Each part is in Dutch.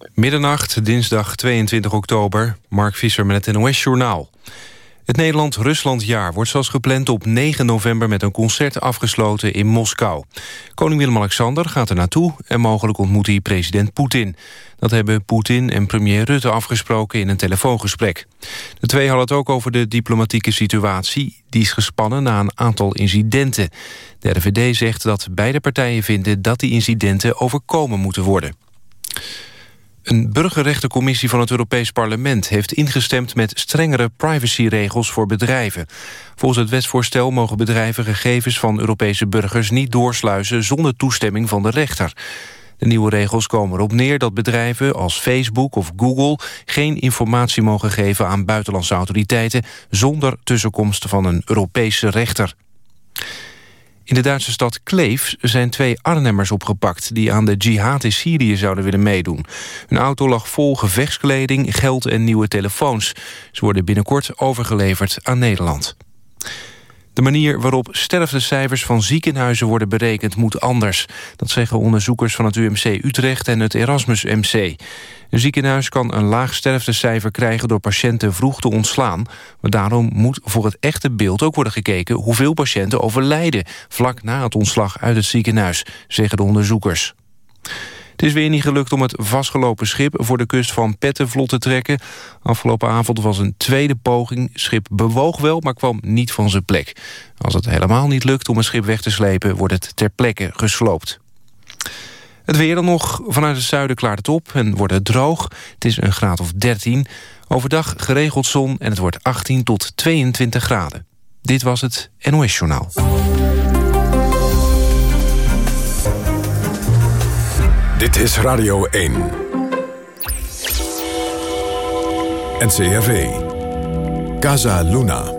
Middernacht, dinsdag 22 oktober. Mark Visser met het NOS-journaal. Het Nederland-Rusland-jaar wordt zoals gepland op 9 november... met een concert afgesloten in Moskou. Koning Willem-Alexander gaat er naartoe... en mogelijk ontmoet hij president Poetin. Dat hebben Poetin en premier Rutte afgesproken in een telefoongesprek. De twee hadden het ook over de diplomatieke situatie. Die is gespannen na een aantal incidenten. De RVD zegt dat beide partijen vinden dat die incidenten overkomen moeten worden. Een burgerrechtencommissie van het Europees Parlement heeft ingestemd met strengere privacyregels voor bedrijven. Volgens het wetsvoorstel mogen bedrijven gegevens van Europese burgers niet doorsluizen zonder toestemming van de rechter. De nieuwe regels komen erop neer dat bedrijven als Facebook of Google geen informatie mogen geven aan buitenlandse autoriteiten zonder tussenkomst van een Europese rechter. In de Duitse stad Kleef zijn twee Arnhemmers opgepakt... die aan de jihad in Syrië zouden willen meedoen. Hun auto lag vol gevechtskleding, geld en nieuwe telefoons. Ze worden binnenkort overgeleverd aan Nederland. De manier waarop sterftecijfers van ziekenhuizen worden berekend moet anders. Dat zeggen onderzoekers van het UMC Utrecht en het Erasmus MC. Een ziekenhuis kan een laag sterftecijfer krijgen door patiënten vroeg te ontslaan. Maar daarom moet voor het echte beeld ook worden gekeken hoeveel patiënten overlijden vlak na het ontslag uit het ziekenhuis, zeggen de onderzoekers. Het is weer niet gelukt om het vastgelopen schip voor de kust van Petten vlot te trekken. Afgelopen avond was een tweede poging. Schip bewoog wel, maar kwam niet van zijn plek. Als het helemaal niet lukt om een schip weg te slepen, wordt het ter plekke gesloopt. Het weer dan nog. Vanuit het zuiden klaart het op en wordt het droog. Het is een graad of 13. Overdag geregeld zon en het wordt 18 tot 22 graden. Dit was het NOS Journaal. Dit is Radio 1. NCRV. Casa Luna.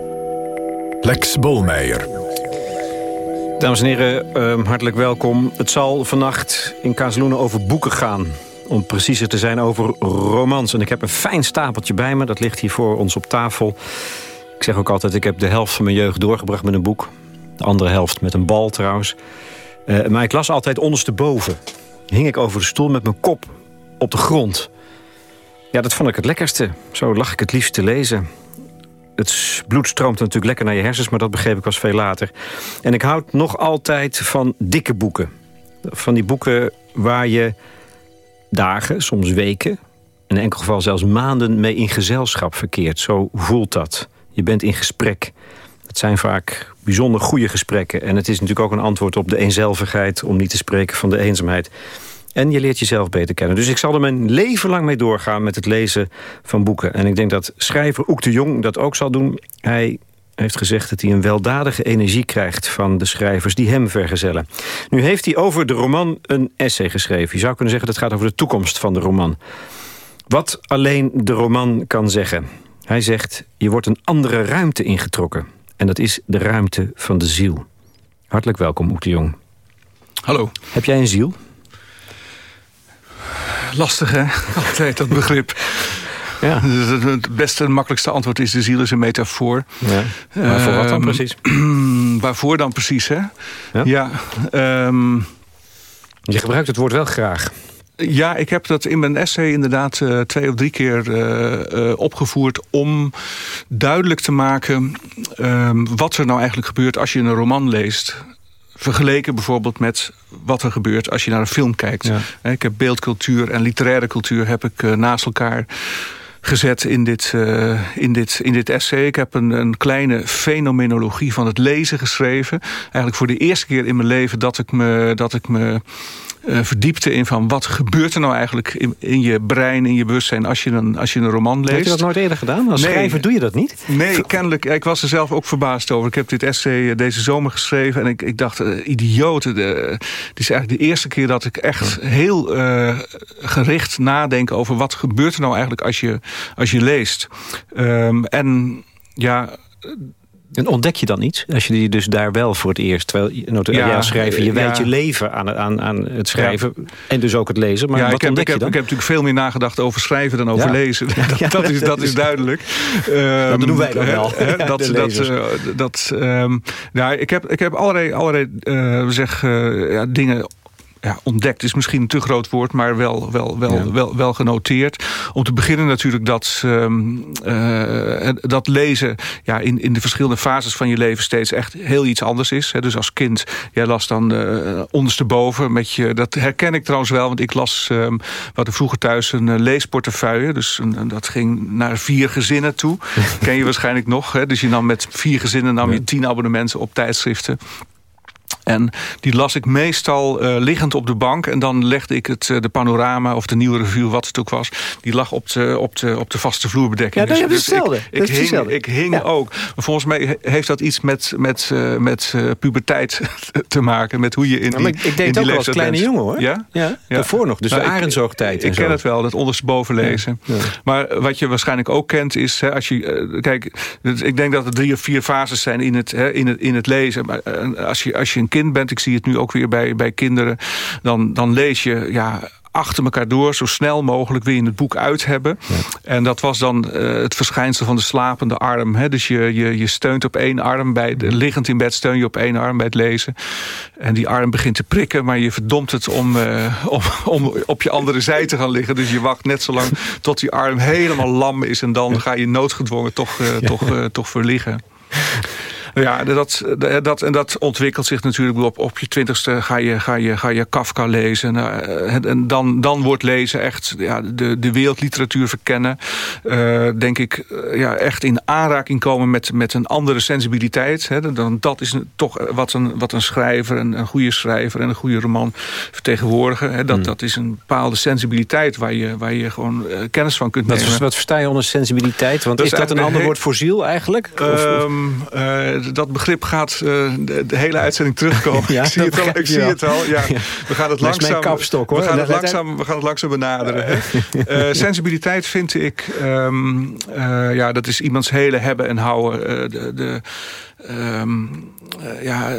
Lex Bolmeijer. Dames en heren, uh, hartelijk welkom. Het zal vannacht in Casaluna over boeken gaan. Om preciezer te zijn over romans. En ik heb een fijn stapeltje bij me, dat ligt hier voor ons op tafel. Ik zeg ook altijd, ik heb de helft van mijn jeugd doorgebracht met een boek. De andere helft met een bal trouwens. Uh, maar ik las altijd ondersteboven hing ik over de stoel met mijn kop op de grond. Ja, dat vond ik het lekkerste. Zo lag ik het liefst te lezen. Het bloed stroomt natuurlijk lekker naar je hersens, maar dat begreep ik pas veel later. En ik houd nog altijd van dikke boeken. Van die boeken waar je dagen, soms weken... in enkel geval zelfs maanden mee in gezelschap verkeert. Zo voelt dat. Je bent in gesprek. Het zijn vaak bijzonder goede gesprekken. En het is natuurlijk ook een antwoord op de eenzelvigheid... om niet te spreken van de eenzaamheid. En je leert jezelf beter kennen. Dus ik zal er mijn leven lang mee doorgaan met het lezen van boeken. En ik denk dat schrijver Oek de Jong dat ook zal doen. Hij heeft gezegd dat hij een weldadige energie krijgt van de schrijvers die hem vergezellen. Nu heeft hij over de roman een essay geschreven. Je zou kunnen zeggen dat het gaat over de toekomst van de roman. Wat alleen de roman kan zeggen. Hij zegt, je wordt een andere ruimte ingetrokken. En dat is de ruimte van de ziel. Hartelijk welkom, Oek de Jong. Hallo. Heb jij een ziel? Lastig, hè? Altijd dat begrip. Ja. Het beste en makkelijkste antwoord is... de ziel is een metafoor. Ja. Maar voor wat dan ehm, precies? waarvoor dan precies, hè? Ja. ja um, je gebruikt het woord wel graag. Ja, ik heb dat in mijn essay inderdaad uh, twee of drie keer uh, uh, opgevoerd... om duidelijk te maken um, wat er nou eigenlijk gebeurt als je een roman leest. Vergeleken bijvoorbeeld met wat er gebeurt als je naar een film kijkt. Ja. Ik heb beeldcultuur en literaire cultuur heb ik naast elkaar gezet in dit, uh, in dit, in dit essay. Ik heb een, een kleine fenomenologie van het lezen geschreven. Eigenlijk voor de eerste keer in mijn leven dat ik me, dat ik me uh, verdiepte in van wat gebeurt er nou eigenlijk in, in, je brein, in je bewustzijn als je een, als je een roman leest. Heb je dat nooit eerder gedaan? Als schrijver doe je dat niet? Nee, kennelijk. Ik was er zelf ook verbaasd over. Ik heb dit essay eh, deze zomer geschreven en ik, ik dacht, uh, idioten. het is eigenlijk de eerste keer dat ik echt heel uh, gericht nadenk over wat gebeurt er nou eigenlijk als je, als je leest. Um, en ja en ontdek je dan iets? Als je die dus daar wel voor het eerst... terwijl je ja, als schrijver, je wijdt je leven aan, aan, aan het schrijven... en dus ook het lezen. Maar wat ik heb, ontdek ik heb, je dan? Ik heb natuurlijk veel meer nagedacht over schrijven dan over lezen. Dat, dat, is, dat is duidelijk. dat doen wij dan wel. dat, dat, uh, dat, um, nou, ik, heb, ik heb allerlei, allerlei uh, zeg, uh, dingen ja, ontdekt is misschien een te groot woord, maar wel, wel, wel, wel, wel genoteerd. Om te beginnen natuurlijk dat, um, dat lezen ja, in, in de verschillende fases van je leven steeds echt heel iets anders is. Hè. Dus als kind, jij las dan uh, ondersteboven met je. Dat herken ik trouwens wel, want ik las um, wat er vroeger thuis een leesportefeuille. Dus een, dat ging naar vier gezinnen toe. Ken je waarschijnlijk nog. Hè? Dus je nam met vier gezinnen nam je tien abonnementen op tijdschriften. En die las ik meestal uh, liggend op de bank. En dan legde ik het, uh, de panorama of de nieuwe review, wat het ook was. Die lag op de, op de, op de vaste vloerbedekking. Ja, dat dus, is dus hetzelfde. Ik, ik, hing, ik hing ja. ook. Maar volgens mij heeft dat iets met, met, uh, met puberteit te maken. Met hoe je in die, Ik, ik deed het ook als kleine bent. jongen hoor. Ja? Ja, ja. Daarvoor nog. Dus nou, de arendzoogtijd. Ik, ik ken het wel, dat ondersteboven lezen. Ja. Maar wat je waarschijnlijk ook kent is... Hè, als je, kijk, ik denk dat er drie of vier fases zijn in het, hè, in het, in het lezen. Maar als je, als je een kind bent, ik zie het nu ook weer bij, bij kinderen... Dan, dan lees je ja, achter elkaar door, zo snel mogelijk wil je het boek uit hebben. Ja. En dat was dan uh, het verschijnsel van de slapende arm. Hè? Dus je, je, je steunt op één arm, bij de, liggend in bed steun je op één arm bij het lezen. En die arm begint te prikken, maar je verdomt het om, uh, om, om op je andere zij te gaan liggen. Dus je wacht net zo lang tot die arm helemaal lam is... en dan ga je noodgedwongen toch, uh, ja. toch, toch verliggen. Ja, dat, dat, en dat ontwikkelt zich natuurlijk op, op je twintigste ga je, ga, je, ga je Kafka lezen. En, en dan, dan wordt lezen echt ja, de, de wereldliteratuur verkennen. Uh, denk ik ja, echt in aanraking komen met, met een andere sensibiliteit. Hè. Dan, dat is toch wat een, wat een schrijver, een, een goede schrijver en een goede roman vertegenwoordigen. Hè. Dat, hmm. dat is een bepaalde sensibiliteit waar je, waar je gewoon kennis van kunt nemen. Wat versta je onder sensibiliteit? Want dat is, is dat een ander woord voor ziel eigenlijk? Um, uh, dat begrip gaat uh, de, de, hele uitzending terugkomen. ja, ik zie het al. Ik zie het al. Ja. We gaan het langzaam. Kapstok, hoor. We gaan het langzaam. We gaan het langzaam benaderen. uh, sensibiliteit vind ik. Um, uh, ja, dat is iemands hele hebben en houden. de, de um, ja,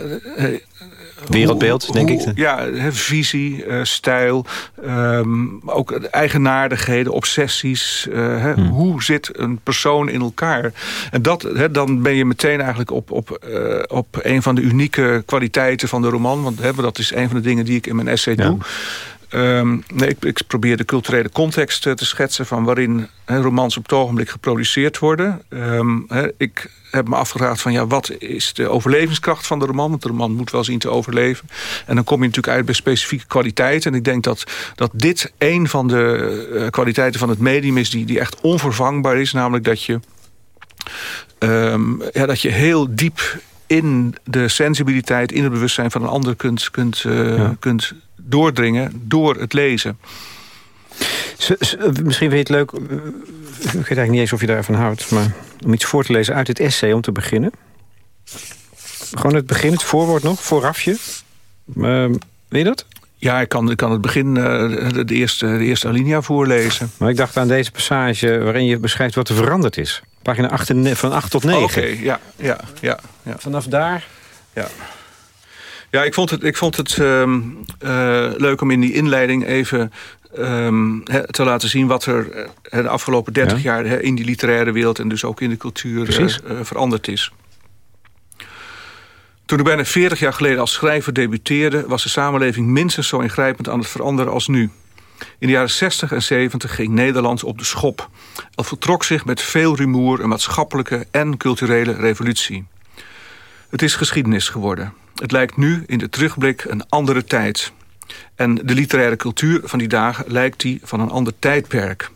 Wereldbeeld, hoe, denk hoe, ik. Ja, visie, uh, stijl, um, ook eigenaardigheden, obsessies. Uh, hmm. Hoe zit een persoon in elkaar? En dat, he, dan ben je meteen eigenlijk op, op, uh, op een van de unieke kwaliteiten van de roman. Want he, dat is een van de dingen die ik in mijn essay ja. doe. Um, nee, ik, ik, probeer de culturele context te schetsen... van waarin he, romans op het ogenblik geproduceerd worden. Um, he, ik heb me afgevraagd van... ja, wat is de overlevingskracht van de roman? Want de roman moet wel zien te overleven. En dan kom je natuurlijk uit bij specifieke kwaliteiten. En ik denk dat, dat dit een van de uh, kwaliteiten van het medium is... Die, die echt onvervangbaar is. Namelijk dat je, um, ja, dat je heel diep in de sensibiliteit... in het bewustzijn van een ander kunt, kunt, uh, ja. kunt doordringen door het lezen. Misschien vind je het leuk, ik weet eigenlijk niet eens of je daarvan houdt... maar om iets voor te lezen uit het essay om te beginnen. Gewoon het begin, het voorwoord nog, voorafje. Uh, weet je dat? Ja, ik kan, ik kan het begin, uh, de, eerste, de eerste alinea voorlezen. Maar ik dacht aan deze passage waarin je beschrijft wat er veranderd is. Pagina 8, van 8 tot 9. Oh, Oké, okay. ja, ja, ja, ja. Vanaf daar... Ja. Ja, ik vond het, ik vond het um, uh, leuk om in die inleiding even um, he, te laten zien... wat er he, de afgelopen 30 ja. jaar he, in die literaire wereld... en dus ook in de cultuur uh, veranderd is. Toen ik bijna 40 jaar geleden als schrijver debuteerde... was de samenleving minstens zo ingrijpend aan het veranderen als nu. In de jaren 60 en 70 ging Nederland op de schop. Het vertrok zich met veel rumoer een maatschappelijke en culturele revolutie. Het is geschiedenis geworden. Het lijkt nu in de terugblik een andere tijd. En de literaire cultuur van die dagen lijkt die van een ander tijdperk.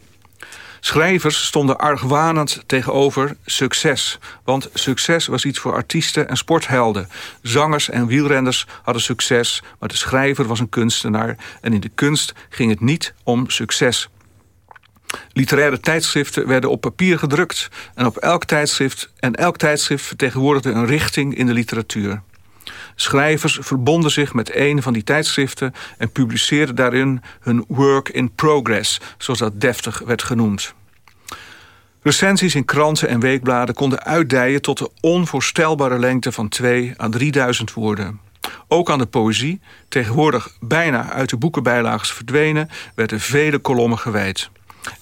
Schrijvers stonden argwanend tegenover succes. Want succes was iets voor artiesten en sporthelden. Zangers en wielrenners hadden succes, maar de schrijver was een kunstenaar. En in de kunst ging het niet om succes. Literaire tijdschriften werden op papier gedrukt. En op elk tijdschrift en elk tijdschrift vertegenwoordigde een richting in de literatuur. Schrijvers verbonden zich met een van die tijdschriften... en publiceerden daarin hun work in progress, zoals dat deftig werd genoemd. Recensies in kranten en weekbladen konden uitdijen... tot de onvoorstelbare lengte van 2 à 3000 woorden. Ook aan de poëzie, tegenwoordig bijna uit de boekenbijlages verdwenen... werden vele kolommen gewijd.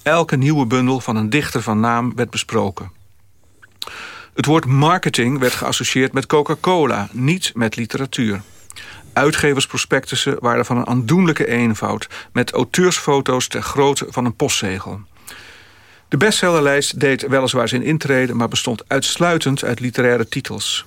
Elke nieuwe bundel van een dichter van naam werd besproken. Het woord marketing werd geassocieerd met Coca-Cola, niet met literatuur. uitgeversprospectussen waren van een aandoenlijke eenvoud... met auteursfoto's ter grootte van een postzegel. De bestsellerlijst deed weliswaar zijn intrede... maar bestond uitsluitend uit literaire titels.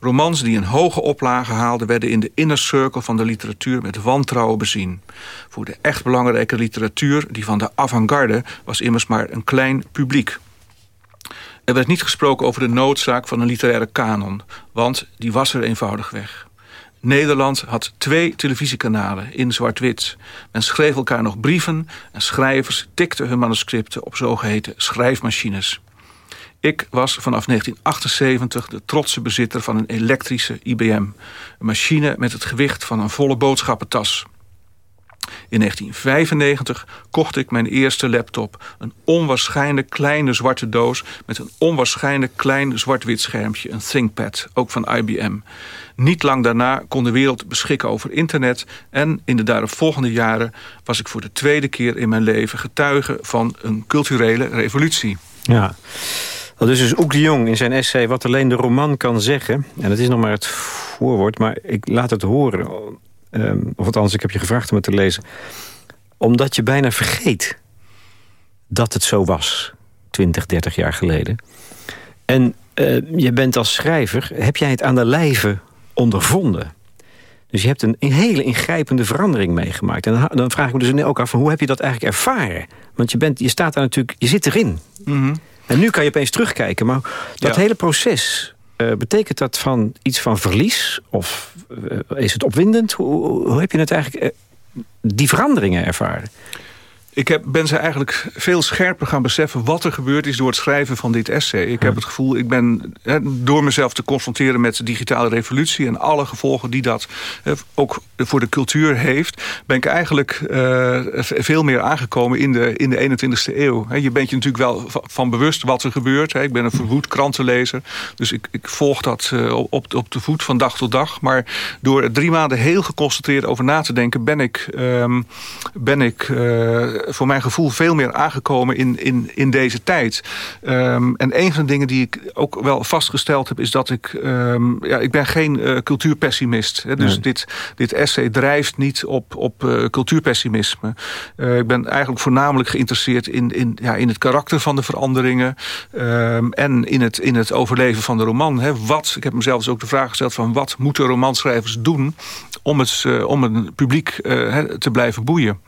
Romans die een hoge oplage haalden... werden in de inner circle van de literatuur met wantrouwen bezien. Voor de echt belangrijke literatuur, die van de avant-garde... was immers maar een klein publiek. Er werd niet gesproken over de noodzaak van een literaire kanon... want die was er eenvoudigweg. Nederland had twee televisiekanalen in zwart-wit. Men schreef elkaar nog brieven en schrijvers tikten hun manuscripten op zogeheten schrijfmachines. Ik was vanaf 1978 de trotse bezitter van een elektrische IBM. Een machine met het gewicht van een volle boodschappentas. In 1995 kocht ik mijn eerste laptop. Een onwaarschijnlijk kleine zwarte doos... met een onwaarschijnlijk klein zwart-wit schermpje. Een ThinkPad, ook van IBM. Niet lang daarna kon de wereld beschikken over internet... en in de daaropvolgende jaren was ik voor de tweede keer in mijn leven... getuige van een culturele revolutie. Ja. Dat is dus Oek de Jong in zijn essay Wat alleen de roman kan zeggen. En het is nog maar het voorwoord, maar ik laat het horen. Um, of althans, ik heb je gevraagd om het te lezen. Omdat je bijna vergeet dat het zo was. 20, 30 jaar geleden. En uh, je bent als schrijver, heb jij het aan de lijve ondervonden. Dus je hebt een, een hele ingrijpende verandering meegemaakt. En dan, dan, vraag ik me dus ook af, van, hoe heb je dat eigenlijk ervaren? Want je, bent, je staat daar natuurlijk, je zit erin. Mm En nu kan je opeens terugkijken. Maar dat hele proces, uh, betekent dat van iets van verlies? Of uh, is het opwindend? Hoe, hoe, heb je het eigenlijk, uh, die veranderingen ervaren? Ik heb, ben ze eigenlijk veel scherper gaan beseffen wat er gebeurd is door het schrijven van dit essay. Ik heb het gevoel, ik ben door mezelf te confronteren met de digitale revolutie en alle gevolgen die dat ook voor de cultuur heeft, ben ik eigenlijk uh, veel meer aangekomen in de, in de 21ste eeuw. je bent je natuurlijk wel van bewust wat er gebeurt. Ik ben een verwoed krantenlezer, dus ik, ik volg dat uh, op, op de voet van dag tot dag. Maar door drie maanden heel geconcentreerd over na te denken, ben ik, um, ben ik uh, voor mijn gevoel veel meer aangekomen in, in, in deze tijd. Um, en een van de dingen die ik ook wel vastgesteld heb... is dat ik... Um, ja, ik ben geen uh, cultuurpessimist. Hè, dus nee. dit, dit essay drijft niet op, op uh, cultuurpessimisme. Uh, ik ben eigenlijk voornamelijk geïnteresseerd in, in, ja, in het karakter van de veranderingen... Um, en in het, in het overleven van de roman. Hè. Wat, ik heb mezelf dus ook de vraag gesteld van... wat moeten romanschrijvers doen om het, om het publiek te blijven boeien?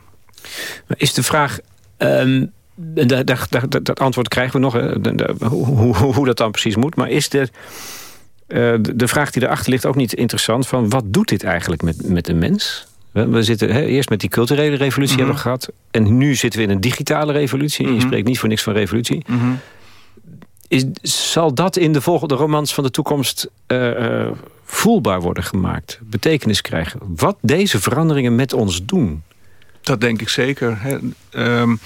Is de vraag... Um, dat, dat, dat, antwoord krijgen we nog, hoe, hoe, hoe, dat dan precies moet. Maar is de, uh, de vraag die erachter ligt ook niet interessant... van wat doet dit eigenlijk met, met de mens? We, we zitten he, eerst met die culturele revolutie mm -hmm. hebben we gehad... en nu zitten we in een digitale revolutie. Mm -hmm. Je spreekt niet voor niks van revolutie. Mm -hmm. is, zal dat in de volgende romans van de toekomst... Uh, uh, voelbaar worden gemaakt, betekenis krijgen? Wat deze veranderingen met ons doen? Dat denk ik zeker. Um,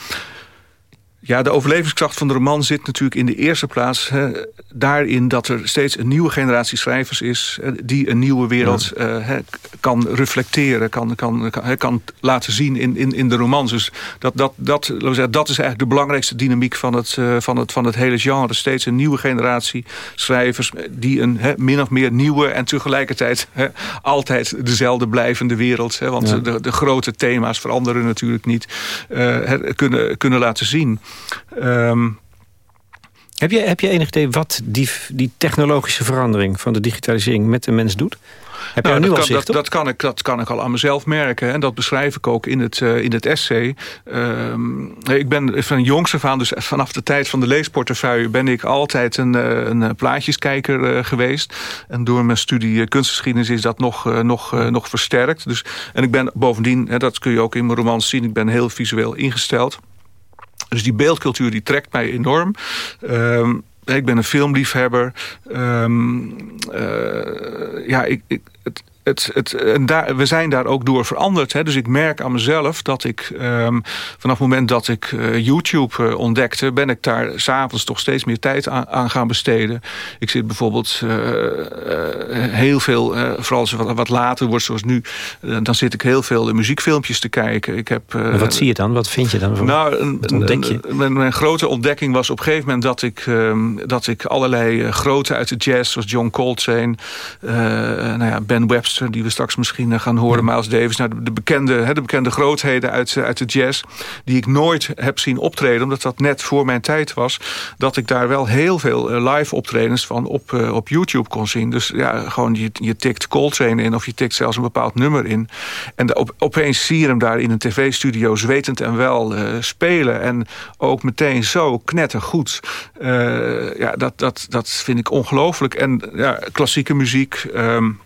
ja, de overlevingskracht van de roman zit natuurlijk in de eerste plaats hè, daarin dat er steeds een nieuwe generatie schrijvers is die een nieuwe wereld ja. uh, kan reflecteren, kan, kan, kan, kan laten zien in, in, in de romans. Dus dat, dat, dat, zeggen, dat is eigenlijk de belangrijkste dynamiek van het, uh, van, het, van het hele genre. Steeds een nieuwe generatie schrijvers die een hè, min of meer nieuwe en tegelijkertijd hè, altijd dezelfde blijvende wereld, hè, want ja. de, de grote thema's veranderen natuurlijk niet, uh, kunnen, kunnen laten zien. Um, heb, je, heb je enig idee wat die, die technologische verandering van de digitalisering met de mens doet? Heb nou, dat, al kan, dat, dat, kan ik, dat kan ik al aan mezelf merken. En dat beschrijf ik ook in het, uh, in het essay. Um, ik ben van jongs af aan, dus vanaf de tijd van de leesportefeuille... ben ik altijd een, een plaatjeskijker uh, geweest. En door mijn studie kunstgeschiedenis is dat nog, nog, nog versterkt. Dus, en ik ben bovendien, hè, dat kun je ook in mijn romans zien... ik ben heel visueel ingesteld. Dus die beeldcultuur die trekt mij enorm. Um, ik ben een filmliefhebber. Um, uh, ja, ik, ik, het, het, het, en daar, we zijn daar ook door veranderd. Hè? Dus ik merk aan mezelf dat ik um, vanaf het moment dat ik uh, YouTube uh, ontdekte... ben ik daar s'avonds toch steeds meer tijd aan, aan, gaan besteden. Ik zit bijvoorbeeld uh, heel veel, vooral als het wat, wat, later wordt zoals nu... dan zit ik heel veel muziekfilmpjes te kijken. Ik heb, wat zie je dan? Wat vind je dan? Nou, een, wat ontdek je? Mijn, mijn, grote ontdekking was op een gegeven moment... dat ik, um, dat ik allerlei groten uit de jazz, zoals John Coltrane... nou ja, Ben Webster Die we straks misschien gaan horen, Miles Davis... Nou, de, bekende, de bekende grootheden uit, uit de jazz... die ik nooit heb zien optreden, omdat dat net voor mijn tijd was... dat ik daar wel heel veel live optredens van op, op YouTube kon zien. Dus ja, gewoon je, je tikt Coltrane in... of je tikt zelfs een bepaald nummer in. En op, opeens zie je hem daar in een tv-studio... zwetend en wel spelen. En ook meteen zo knettergoed. Uh, ja, dat, dat, dat vind ik ongelooflijk. En ja, klassieke muziek... Um,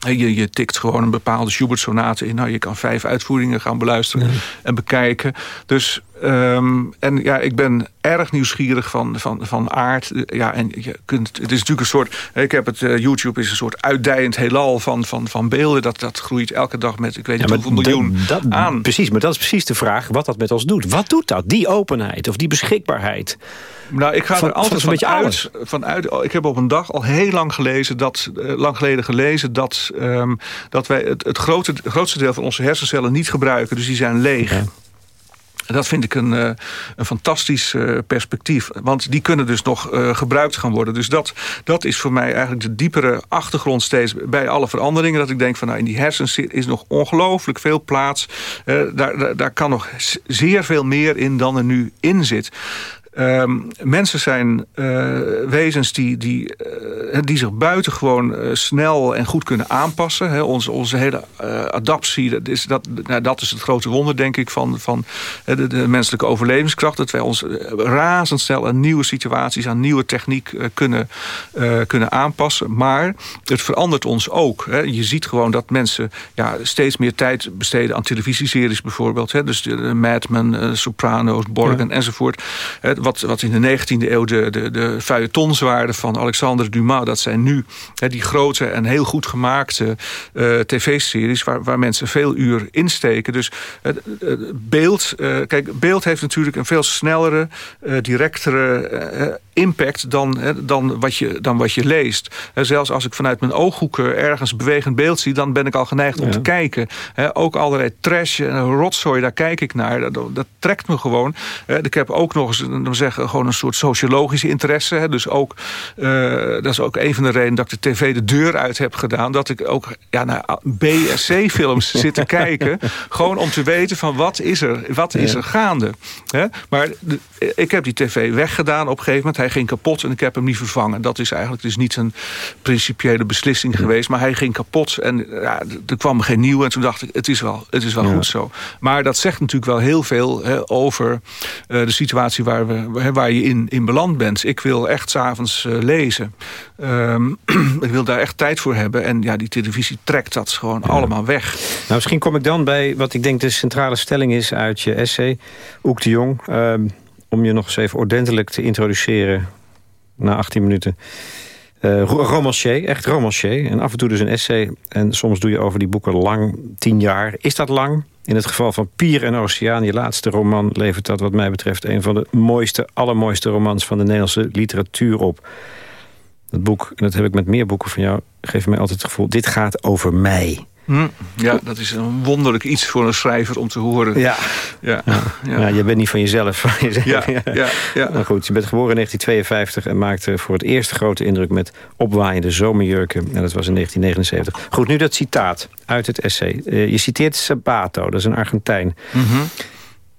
je, je tikt gewoon een bepaalde Schubert-sonate in. Nou, je kan vijf uitvoeringen gaan beluisteren en bekijken. Dus Um, en ja, ik ben erg nieuwsgierig van, van, van aard. Ja, en je kunt, het is natuurlijk een soort... Ik heb het, uh, YouTube is een soort uitdijend heelal van, van, van beelden. Dat, dat groeit elke dag met, ik weet niet hoeveel miljoen dat, aan. Precies, maar dat is precies de vraag wat dat met ons doet. Wat doet dat? Die openheid of die beschikbaarheid? Nou, ik ga er altijd van, van uit, van uit. Ik heb op een dag al heel lang gelezen, dat, uh, lang geleden gelezen... dat, um, dat wij het, het, grote, het grootste deel van onze hersencellen niet gebruiken. Dus die zijn leeg. Ja. Dat vind ik een, uh, een fantastisch uh, perspectief. Want die kunnen dus nog uh, gebruikt gaan worden. Dus dat, dat is voor mij eigenlijk de diepere achtergrond steeds bij alle veranderingen. Dat ik denk van nou in die hersens is nog ongelooflijk veel plaats. daar, daar kan nog zeer veel meer in dan er nu in zit. Um, mensen zijn uh, wezens die, die, uh, die zich buitengewoon uh, snel en goed kunnen aanpassen. He, onze, onze hele adaptie, dat is, dat, nou, dat is het grote wonder denk ik van, van de, de, menselijke overlevingskracht. Dat wij ons razendsnel aan nieuwe situaties, aan nieuwe techniek kunnen, kunnen aanpassen. Maar het verandert ons ook. He. Je ziet gewoon dat mensen ja, steeds meer tijd besteden aan televisieseries bijvoorbeeld. He. Dus Mad Men, Sopranos, Borgen ja. enzovoort wat, wat in de 19e eeuw de, de, de feuilletons waren van Alexander Dumas... dat zijn nu die grote en heel goed gemaakte uh, tv-series... Waar, waar mensen veel uur insteken. Dus uh, beeld, kijk, beeld heeft natuurlijk een veel snellere, directere impact dan, dan, wat je, dan wat je leest. zelfs als ik vanuit mijn ooghoeken ergens bewegend beeld zie... dan ben ik al geneigd om ja. te kijken. ook allerlei trash en rotzooi, daar kijk ik naar. Dat, dat trekt me gewoon. ik heb ook nog eens dan zeggen, gewoon een soort sociologische interesse. Dus ook, uh, dat is ook een van de redenen dat ik de tv de deur uit heb gedaan. Dat ik ook ja, naar B- en C-films zit te kijken. Gewoon om te weten van wat is er, wat is er gaande. Maar de, ik heb die tv weggedaan op een gegeven moment. Hij ging kapot en ik heb hem niet vervangen. Dat is eigenlijk dus niet een principiële beslissing geweest. Maar hij ging kapot en ja, er kwam geen nieuwe. En toen dacht ik, het is wel, het is wel ja. goed zo. Maar dat zegt natuurlijk wel heel veel hè, over uh, de situatie waar, we, waar je in, in beland bent. Ik wil echt s'avonds uh, lezen. Um, ik wil daar echt tijd voor hebben. En ja, die televisie trekt dat gewoon allemaal weg. Nou, misschien kom ik dan bij wat ik denk de centrale stelling is uit je essay. Oek de Jong. Um, om je nog eens even ordentelijk te introduceren na 18 minuten. Uh, romancier, echt romancier. En af en toe dus een essay. En soms doe je over die boeken lang, tien jaar. Is dat lang? In het geval van Pier en Oceaan, je laatste roman... levert dat wat mij betreft een van de mooiste, allermooiste romans... van de Nederlandse literatuur op. Dat boek, en dat heb ik met meer boeken van jou... geeft mij altijd het gevoel, dit gaat over mij. Hm, ja, dat is een wonderlijk iets voor een schrijver om te horen. Ja, ja, ja. ja. ja je bent niet van jezelf. Ja, ja, ja. Maar goed, je bent geboren in 1952 en maakte voor het eerst grote indruk met opwaaiende zomerjurken. En dat was in 1979. Goed, nu dat citaat uit het essay. Uh, je citeert Sabato, dat is een Argentijn. Mm -hmm.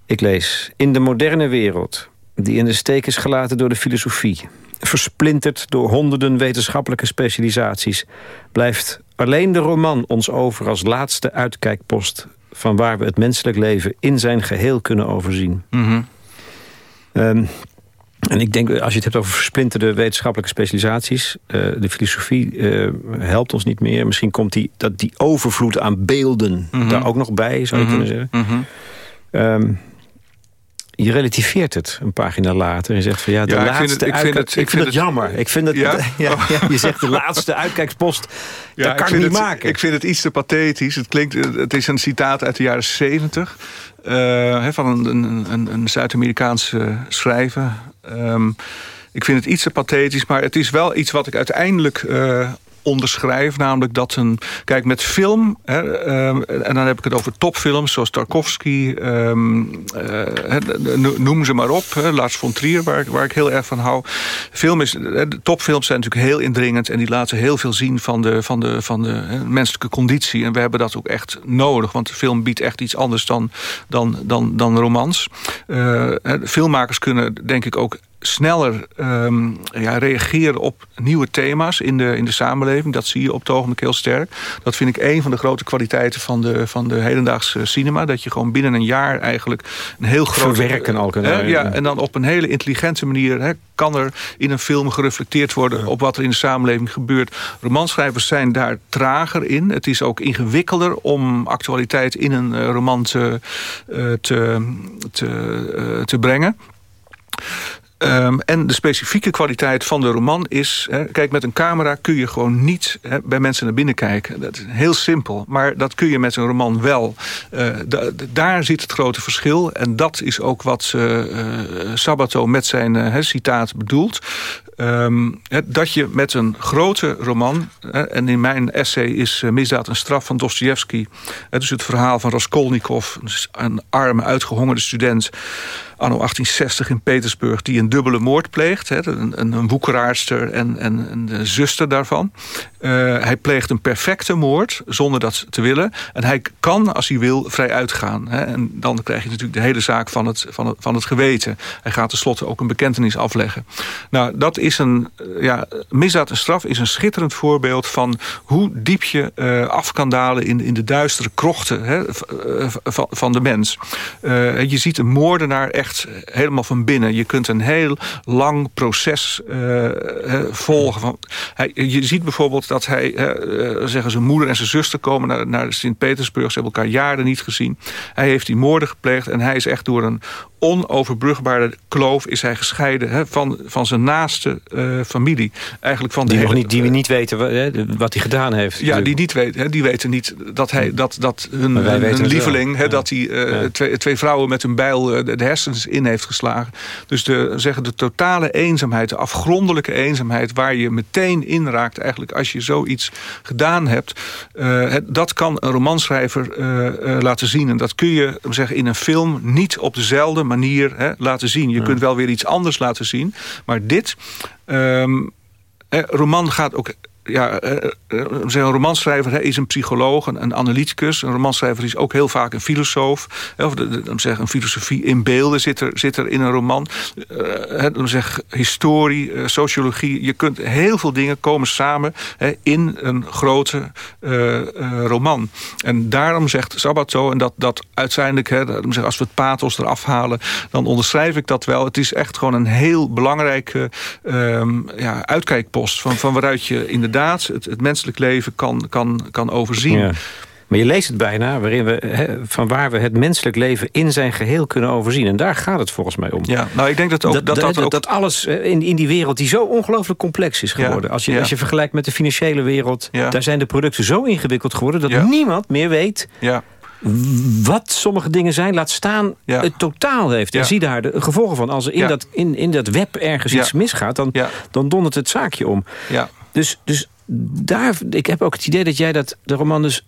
Ik lees. In de moderne wereld, die in de steek is gelaten door de filosofie versplinterd door honderden wetenschappelijke specialisaties... blijft alleen de roman ons over als laatste uitkijkpost... van waar we het menselijk leven in zijn geheel kunnen overzien. Mm -hmm. um, en ik denk, als je het hebt over versplinterde wetenschappelijke specialisaties... Uh, de filosofie uh, helpt ons niet meer. Misschien komt die, dat die overvloed aan beelden mm -hmm. daar ook nog bij, zou je mm -hmm. kunnen zeggen. Um, je relativeert het een pagina later. En zegt van ja, de ja, laatste ik vind het, ik vind het, ik vind, ik vind het jammer. Ik vind het, ja? Ja, ja, je zegt de laatste uitkijkspost. Ja, dat kan ik niet het, maken. Ik vind het iets te pathetisch. Het, klinkt, het is een citaat uit de jaren 70 uh, van een, een, een, een Zuid-Amerikaanse schrijver. Um, ik vind het iets te pathetisch, maar het is wel iets wat ik uiteindelijk uh, onderschrijf. Namelijk dat een... Kijk, met film... Hè, ehm, en dan heb ik het over topfilms zoals Tarkovsky. Um, noem ze maar op. Hè, Lars von Trier, waar, waar ik heel erg van hou. Film is, de topfilms zijn natuurlijk heel indringend... en die laten heel veel zien van de, van de, van de hè, menselijke conditie. En we hebben dat ook echt nodig. Want de film biedt echt iets anders dan, dan, dan, dan romans. Uh, filmmakers kunnen denk ik ook sneller um, ja, reageren op nieuwe thema's in de, in de samenleving. Dat zie je op het ogenblik heel sterk. Dat vind ik een van de grote kwaliteiten van de, van de hedendaagse cinema. Dat je gewoon binnen een jaar eigenlijk een heel groot... Verwerken al kunnen. ja, en dan op een hele intelligente manier hè, kan er in een film gereflecteerd worden... op wat er in de samenleving gebeurt. Romanschrijvers zijn daar trager in. Het is ook ingewikkelder om actualiteit in een uh, roman te, uh, te, te, uh, te brengen. Um, en de specifieke kwaliteit van de roman is... Kijk, met een camera kun je gewoon niet bij mensen naar binnen kijken. Dat is heel simpel, maar dat kun je met een roman wel. Uh, daar zit het grote verschil. En dat is ook wat uh, Sabato met zijn citaat bedoelt. Um, dat je met een grote roman... en in mijn essay is Misdaad een straf van Dostoevsky... is het verhaal van Raskolnikov, een arme, uitgehongerde student anno 1860 in Petersburg... die een dubbele moord pleegt. Hè, een, een woekeraarster en, en, en de zuster daarvan. Uh, hij pleegt een perfecte moord, zonder dat te willen. En hij kan, als hij wil, vrij uitgaan. Hè. En dan krijg je natuurlijk de hele zaak van het, van, het, van het geweten. Hij gaat tenslotte ook een bekentenis afleggen. Nou, dat is een... Ja, misdaad en straf is een schitterend voorbeeld van... hoe diep je uh, af kan dalen in, in de duistere krochten hè, van, van de mens. Je ziet een moordenaar echt helemaal van binnen. Je kunt een heel lang proces uh, volgen. Van, hij, je ziet bijvoorbeeld dat hij, uh, zeggen zijn moeder en zijn zuster komen naar, naar Sint-Petersburg. Ze hebben elkaar jaren niet gezien. Hij heeft die moorden gepleegd en hij is echt door een onoverbrugbare kloof is hij gescheiden hè, van, van zijn naaste uh, familie. Eigenlijk van de die, hele, niet, die we niet weten hè, wat hij gedaan heeft. Ja, die niet weten. Hè, die weten niet dat, hij, dat, dat hun, hun lieveling... Hè, ja. dat hij uh, ja. twee, twee vrouwen met een bijl de hersens in heeft geslagen. Dus de, zeggen de totale eenzaamheid, de afgrondelijke eenzaamheid... waar je meteen inraakt eigenlijk als je zoiets gedaan hebt... Het, dat kan een romanschrijver laten zien. En dat kun je zeggen, in een film niet op dezelfde manier hè, laten zien. Je ja. kunt wel weer iets anders laten zien. Maar dit... Um, roman gaat ook ja, een romanschrijver is een psycholoog, een, een analyticus. Een romanschrijver is ook heel vaak een filosoof. Of zeg, een filosofie in beelden zit er, zit er in een roman. Dan zeg, historie, sociologie. Je kunt heel veel dingen komen samen in een grote roman. En daarom zegt Sabato, en dat, dat uiteindelijk, hè, als we het pathos eraf halen... dan onderschrijf ik dat wel. Het is echt gewoon een heel belangrijke um, ja, uitkijkpost... Van, van waaruit je inderdaad het, het menselijk leven kan, kan, kan overzien. Ja. Maar je leest het bijna, waarin we, he, van waar we het menselijk leven in zijn geheel kunnen overzien. En daar gaat het volgens mij om. Ja, nou ik denk dat ook, dat, dat, dat, dat, ook... dat alles in, in die wereld die zo ongelooflijk complex is geworden. Ja, als, je, ja. als je vergelijkt met de financiële wereld, ja. daar zijn de producten zo ingewikkeld geworden dat niemand meer weet ja wat sommige dingen zijn, laat staan ja. het totaal heeft. En ja. zie daar de gevolgen van. Als er in, ja. dat, in, in dat web ergens iets misgaat, dan, dan dondert het zaakje om. Dus, dus daar, ik heb ook het idee dat jij dat, de roman dus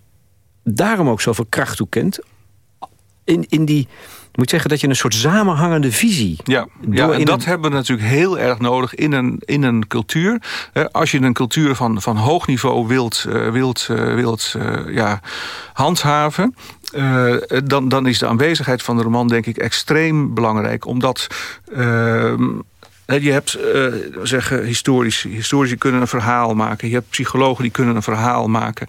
daarom ook zoveel kracht toekent. In, in die, ik moet zeggen dat je een soort samenhangende visie... Ja, ja en dat een... hebben we natuurlijk heel erg nodig in een, in een cultuur. Als je een cultuur van, van hoog niveau wilt, uh, wilt, uh, wilt uh, ja, handhaven... Uh, dan, dan is de aanwezigheid van de roman denk ik extreem belangrijk. Omdat uh, je hebt uh, zeggen, historici. Historici kunnen een verhaal maken. Je hebt psychologen die kunnen een verhaal maken.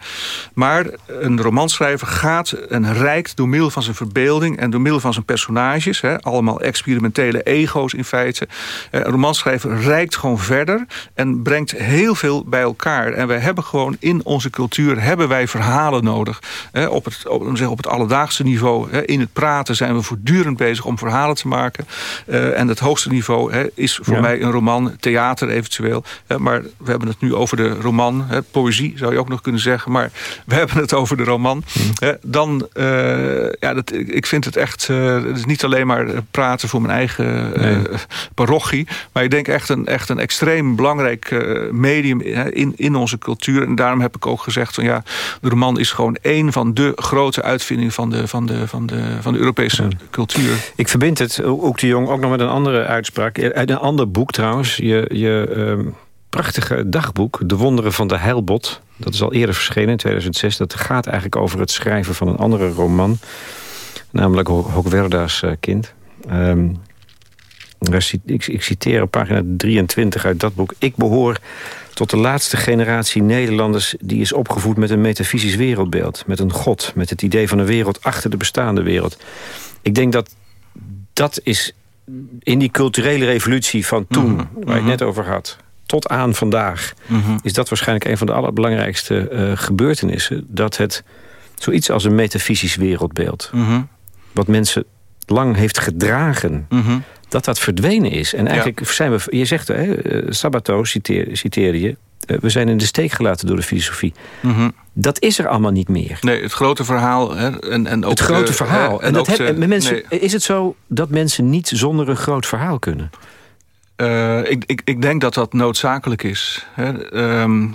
Maar een romanschrijver gaat en rijkt door middel van zijn verbeelding... en door middel van zijn personages. Hè, allemaal experimentele ego's in feite. Een romanschrijver rijkt gewoon verder... en brengt heel veel bij elkaar. En wij hebben gewoon in onze cultuur hebben wij verhalen nodig. Hè, op, het, op, op het alledaagse niveau. Hè, in het praten zijn we voortdurend bezig om verhalen te maken. Uh, en het hoogste niveau hè, is voor mij een roman, theater eventueel. maar we hebben het nu over de roman. Hè, poëzie zou je ook nog kunnen zeggen. Maar we hebben het over de roman. Hmm. dan, ja, dat, ik vind het echt... het is niet alleen maar praten voor mijn eigen parochie. Maar ik denk echt een, echt een extreem belangrijk medium in, in onze cultuur. En daarom heb ik ook gezegd... Van, ja, de roman is gewoon één van de grote uitvindingen... van de, van de, van de, van de Europese cultuur. Ik verbind het, ook de Jong, ook nog met een andere uitspraak. Uit een ander boek trouwens. Je, je ehm, prachtige dagboek, De Wonderen van de Heilbot. Dat is al eerder verschenen in 2006. Dat gaat eigenlijk over het schrijven van een andere roman. Namelijk Hokwerda's uh, kind. Um, ik, ik citeer op pagina 23 uit dat boek. Ik behoor tot de laatste generatie Nederlanders... die is opgevoed met een metafysisch wereldbeeld. Met een god, met het idee van een wereld achter de bestaande wereld. Ik denk dat dat is in die culturele revolutie van toen... Mhm, waar je het mhm. net over had, tot aan vandaag... Mhm. is dat waarschijnlijk een van de allerbelangrijkste uh, gebeurtenissen... dat het zoiets als een metafysisch wereldbeeld... wat mensen lang heeft gedragen dat dat verdwenen is. En eigenlijk zijn we, je zegt, hè, eh, Sabato citeer, citeerde je... Eh, we zijn in de steek gelaten door de filosofie. Mhm. Dat is er allemaal niet meer. Nee, het grote verhaal. Hè, en, en ook, het grote verhaal. en, dat mensen, Is het zo dat mensen niet zonder een groot verhaal kunnen? Uh, ik, ik, ik denk dat dat noodzakelijk is. Hè. Ehm,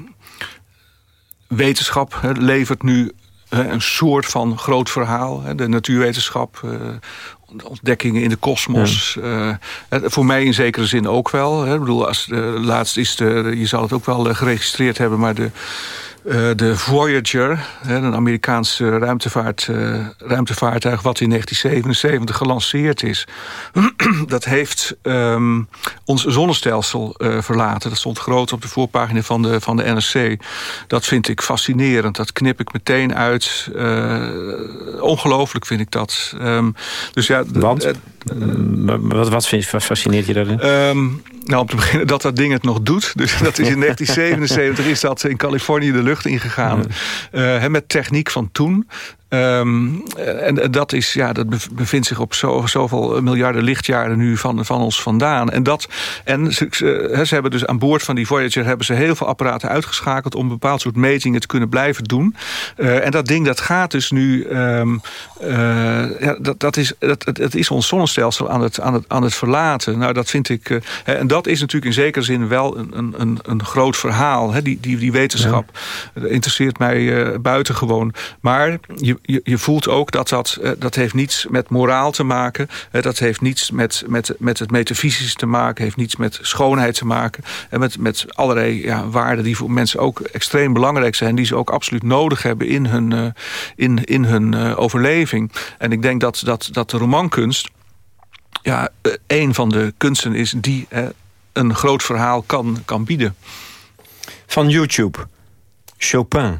wetenschap hè, levert nu een soort van groot verhaal. De natuurwetenschap, ontdekkingen in de kosmos. Ja. Uh, voor mij in zekere zin ook wel. Hè. Ik bedoel, als, uh, laatst is de, je zal het ook wel uh, geregistreerd hebben... maar de uh, de Voyager, een Amerikaanse ruimtevaart, uh, ruimtevaartuig... wat in 1977 gelanceerd is... dat heeft um, ons zonnestelsel uh, verlaten. Dat stond groot op de voorpagina van de, van de NRC. Dat vind ik fascinerend. Dat knip ik meteen uit. ongelooflijk vind ik dat. Um, dus ja, Want? wat, wat, vind, wat fascineert je daarin? Um, nou, om te beginnen dat dat ding het nog doet. Dus dat is in 1977 is dat in Californië de lucht ingegaan. Uh, met techniek van toen. Um, en dat, is, ja, dat bevindt zich op zo, zoveel miljarden lichtjaren nu van, van ons vandaan. En, dat, en ze, ze, hebben dus aan boord van die Voyager hebben ze heel veel apparaten uitgeschakeld om een bepaald soort metingen te kunnen blijven doen. Uh, en dat ding dat gaat dus nu. Um, uh, ja, dat, dat, is, dat, het is ons zonnestelsel aan het, aan het, aan het verlaten. Nou, dat vind ik. Uh, en dat is natuurlijk in zekere zin wel een, een, een groot verhaal. Hè, die, die, die wetenschap interesseert mij buitengewoon. Maar je, je, je, voelt ook dat dat, eh, dat heeft niets met moraal te maken. Eh, dat heeft niets met, met, met het metafysische te maken. heeft niets met schoonheid te maken. En met, met allerlei ja, waarden die voor mensen ook extreem belangrijk zijn. Die ze ook absoluut nodig hebben in hun, uh, in, in hun overleving. En ik denk dat, dat, dat de romankunst ja, een van de kunsten is die een groot verhaal kan, kan bieden. Van YouTube. Chopin.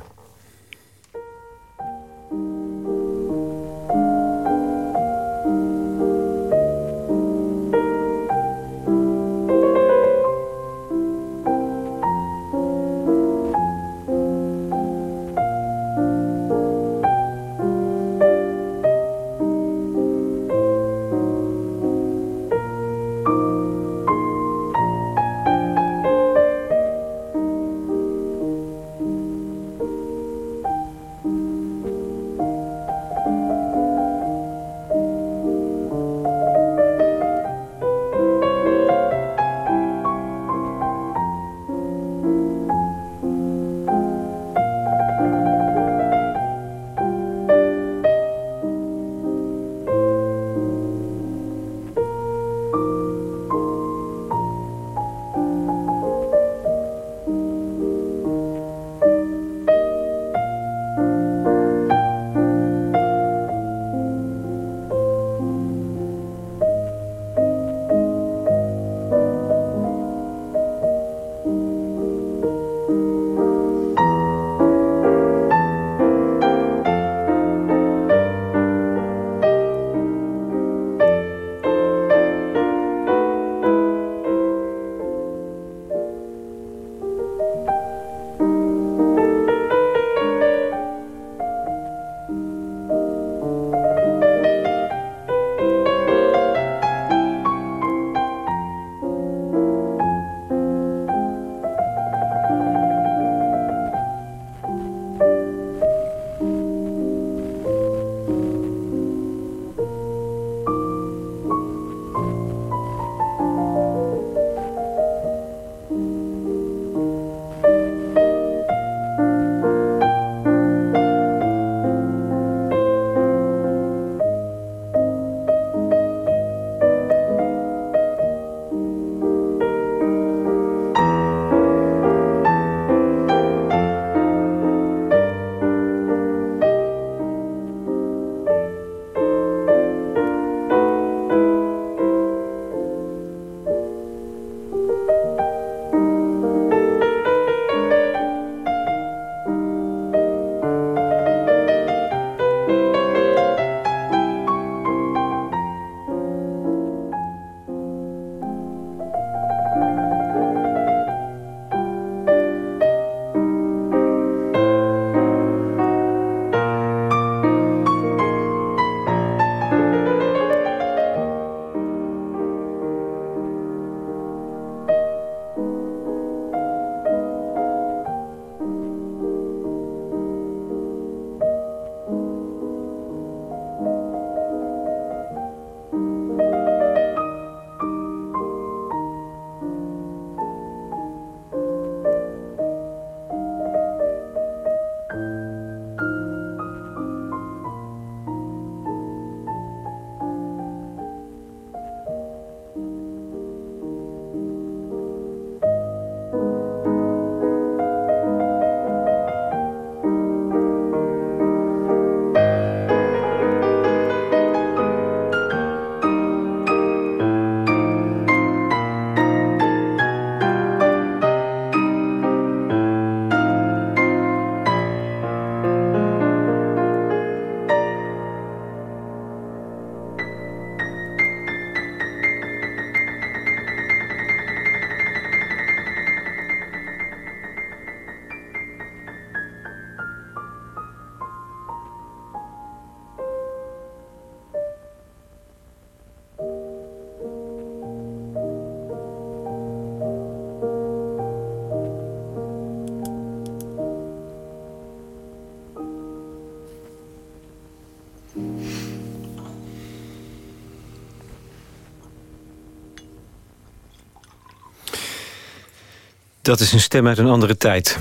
Dat is een stem uit een andere tijd.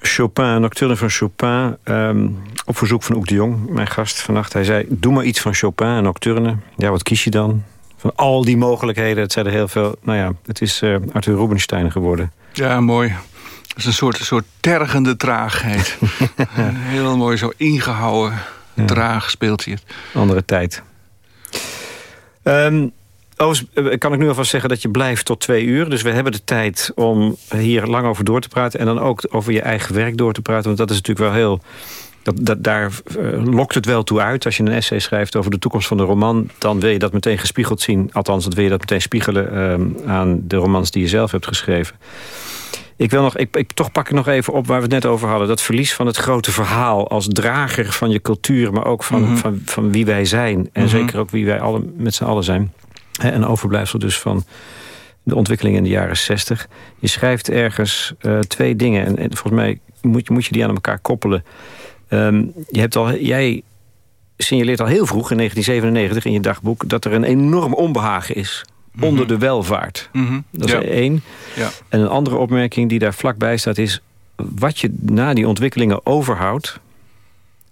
Chopin, Nocturne van Chopin. ehm, op verzoek van Oek de Jong, mijn gast vannacht. Hij zei, doe maar iets van Chopin, een Nocturne. Ja, wat kies je dan? Van al die mogelijkheden, het zijn er heel veel. Nou ja, het is eh, Arthur Rubinstein geworden. Ja, mooi. Dat is een soort, soort tergende traagheid. Heel mooi, zo ingehouden. Traag speelt hij het. Andere tijd. Ehm, overigens eh, kan ik nu alvast zeggen dat je blijft tot twee uur. Dus we hebben de tijd om hier lang over door te praten. En dan ook over je eigen werk door te praten. Want dat is natuurlijk wel heel... Dat, dat, daar eh, lokt het wel toe uit. Als je een essay schrijft over de toekomst van de roman... dan wil je dat meteen gespiegeld zien. Althans, dat wil je dat meteen spiegelen ehm, aan de romans die je zelf hebt geschreven. Ik wil nog, ik, ik, toch pak ik nog even op waar we het net over hadden. Dat verlies van het grote verhaal als drager van je cultuur... maar ook van, Mhm. van, van wie wij zijn. En Mhm. zeker ook wie wij alle, met z'n allen zijn. Een overblijfsel dus van de ontwikkeling in de jaren zestig. Je schrijft ergens eh, twee dingen. En, en volgens mij moet, je- moet je die aan elkaar koppelen. Ehm, je hebt al, jij signaleert al heel vroeg, in 1997 in je dagboek... dat er een enorm onbehagen is onder de welvaart. Mhm. Dat is Ja. één. Ja. En een andere opmerking die daar vlakbij staat is... wat je na die ontwikkelingen overhoudt...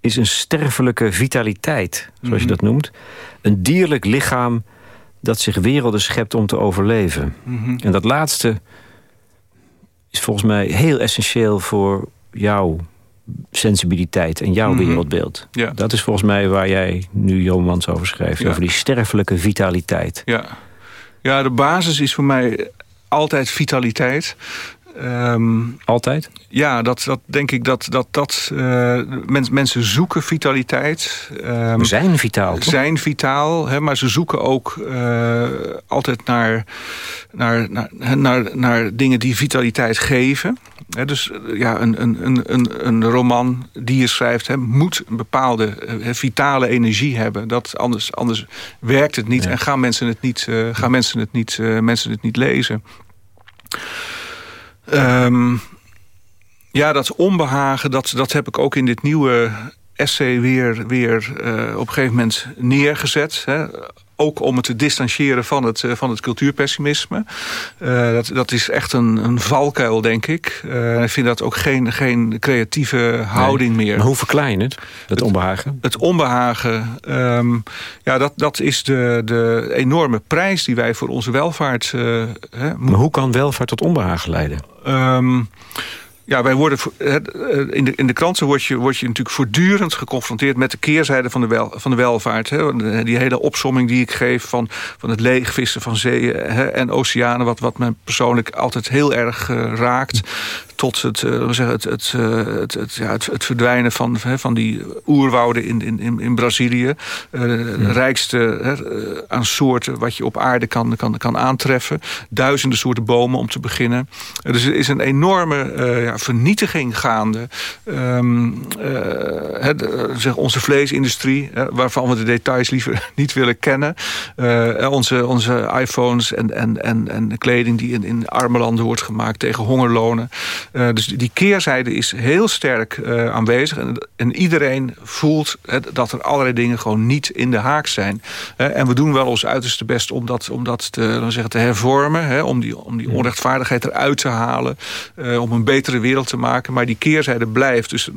is een sterfelijke vitaliteit, zoals je Mhm. dat noemt. Een dierlijk lichaam dat zich werelden schept om te overleven. Mhm. En dat laatste is volgens mij heel essentieel voor jouw sensibiliteit en jouw Mhm. wereldbeeld. Ja. Dat is volgens mij waar jij nu romans over schrijft. Ja. Over die sterfelijke vitaliteit. Ja. ja, de basis is voor mij altijd vitaliteit. Ehm, Altijd? ja, dat, dat denk ik dat, dat, dat mens, mensen zoeken vitaliteit. We zijn vitaal, toch? zijn vitaal, hè, maar ze zoeken ook eh, altijd naar, naar, naar, naar, naar dingen die vitaliteit geven. Hè, dus eh, ja, een, een, een, een, een roman die je schrijft hè, moet een bepaalde vitale energie hebben. Dat, anders, anders werkt het niet Ja. en gaan mensen het niet, eh, gaan mensen het niet, mensen het niet lezen. Ehm, ja, dat onbehagen, dat, dat heb ik ook in dit nieuwe essay weer, weer eh, op een gegeven moment neergezet. Hè. Ook om het te distancieren van het, eh, van het cultuurpessimisme. Eh, dat, dat is echt een, een valkuil, denk ik. Eh, ik vind dat ook geen, geen creatieve houding meer. Maar hoe verklaar je het, dat onbehagen? Het onbehagen, ehm, ja, dat, dat is de, de enorme prijs die wij voor onze welvaart eh, hè, Maar hoe kan welvaart tot onbehagen leiden? Ehm, ja, wij worden eh, eh, in de, in de kranten word je, word je natuurlijk voortdurend geconfronteerd met de keerzijde van de, wel, van de welvaart. Hè. De- Die hele opsomming die ik geef van, van het leegvissen van zeeën hè, en oceanen, wat, wat me persoonlijk altijd heel erg eh, raakt. Tot het, eh, zeggen, het, het, eh, het, het, ja, het, het verdwijnen van, hè, van die oerwouden in, in, in, in Brazilië. De rijkste hè, aan soorten wat je op aarde kan, kan, kan aantreffen. Duizenden soorten bomen om te beginnen. Dus er is een enorme eh, ja, vernietiging gaande. Ehm, eh, hè, zeg, onze vleesindustrie, waarvan we de details liever niet willen kennen. Onze, onze iPhones en, en, en, en kleding die in, in arme landen wordt gemaakt tegen hongerlonen. Eh, dus die keerzijde is heel sterk eh, aanwezig. En, en iedereen voelt dat er allerlei dingen gewoon niet in de haak zijn. Eh, en we doen wel ons uiterste best om dat, om dat te, we zeggen, te hervormen. Hè, om, die, om die onrechtvaardigheid eruit te halen. om een betere wereld te maken. Maar die keerzijde blijft. Dus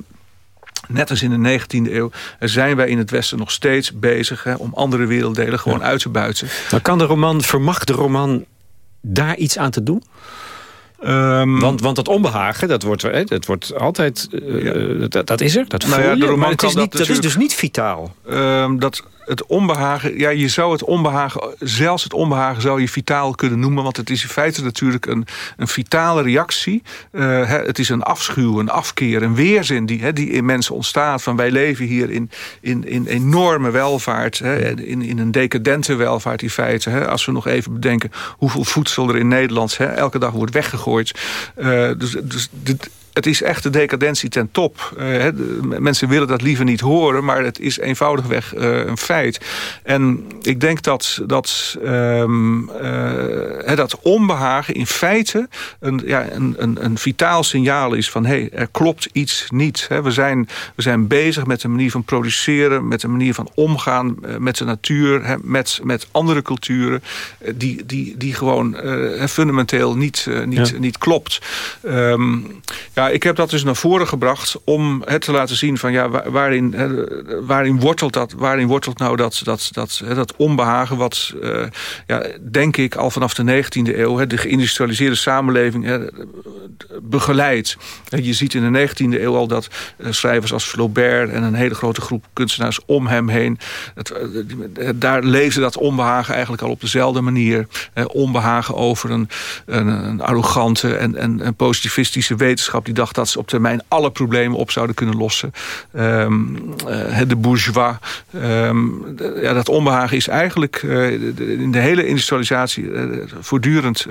Net als in de 19e eeuw zijn wij in het Westen nog steeds bezig om andere werelddelen gewoon uit te buiten. Kan de roman, vermag de roman daar iets aan te doen? Ehm, Want, want dat onbehagen, dat wordt, hè, dat wordt altijd... eh, Ja. dat, dat is er, dat Nou voel ja, de je. Maar het is niet, dat is dus niet vitaal. Ehm, dat het onbehagen, ja, je zou het onbehagen, zelfs het onbehagen zou je vitaal kunnen noemen, want het is in feite natuurlijk een, een vitale reactie. Eh, het is een afschuw, een afkeer, een weerzin die, die in mensen ontstaat. Van wij leven hier in, in, in enorme welvaart, in, in een decadente welvaart in feite. Als we nog even bedenken hoeveel voedsel er in Nederland hè, elke dag wordt weggegooid. Eh, dus dus dit, het is echt de decadentie ten top. De- mensen willen dat liever niet horen, maar het is eenvoudigweg eh, een feit. En ik denk dat, dat ehm, eh, dat onbehagen in feite een, ja, een, een, een vitaal signaal is van... hé, hey, er klopt iets niet. We, zijn, we zijn bezig met een manier van produceren... met een manier van omgaan met de natuur... Met, met andere culturen... die, die, die gewoon fundamenteel niet, niet, niet klopt. Um, ja, ik heb dat dus naar voren gebracht om het te laten zien van ja, waarin, waarin wortelt dat, waarin wortelt nou dat, dat, dat, dat onbehagen wat uh, ja, denk ik al vanaf de 19e eeuw de geïndustrialiseerde samenleving begeleidt. Je ziet in de 19e eeuw al dat uh, schrijvers als Flaubert en een hele grote groep kunstenaars om hem heen, uh, daar leefde dat onbehagen eigenlijk al op dezelfde manier. onbehagen over een, een, een arrogante en, en, en positivistische wetenschap die dacht dat ze op termijn alle problemen op zouden kunnen lossen. Um, de bourgeois. Um, ja, dat onbehagen is eigenlijk uh, in de hele industrialisatie uh, voortdurend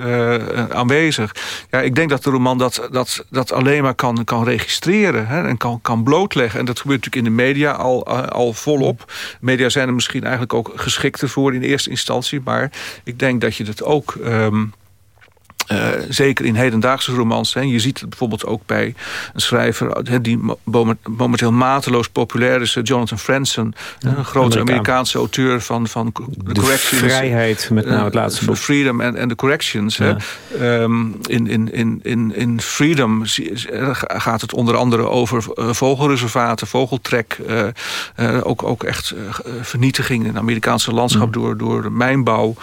aanwezig. Ja, ik denk dat de roman dat, dat, dat alleen maar kan, kan registreren hè, en kan, kan blootleggen. En dat gebeurt natuurlijk in de media al, al volop. Media zijn er misschien eigenlijk ook geschikter voor in eerste instantie. Maar ik denk dat je dat ook... Um, uh, zeker in hedendaagse romans. Hè. Je ziet het bijvoorbeeld ook bij een schrijver... Hè, die momenteel mateloos populair is, Jonathan Franzen. Ja, een grote Amerikaanse auteur van, van The de Corrections. vrijheid, met name het laatste boek. Freedom en de Corrections. Ja. Um, in, in, in, in, in Freedom gaat het onder andere over uh, vogelreservaten, vogeltrek. Uh, ook, ook echt vernietiging in het Amerikaanse landschap mm. door, door de mijnbouw.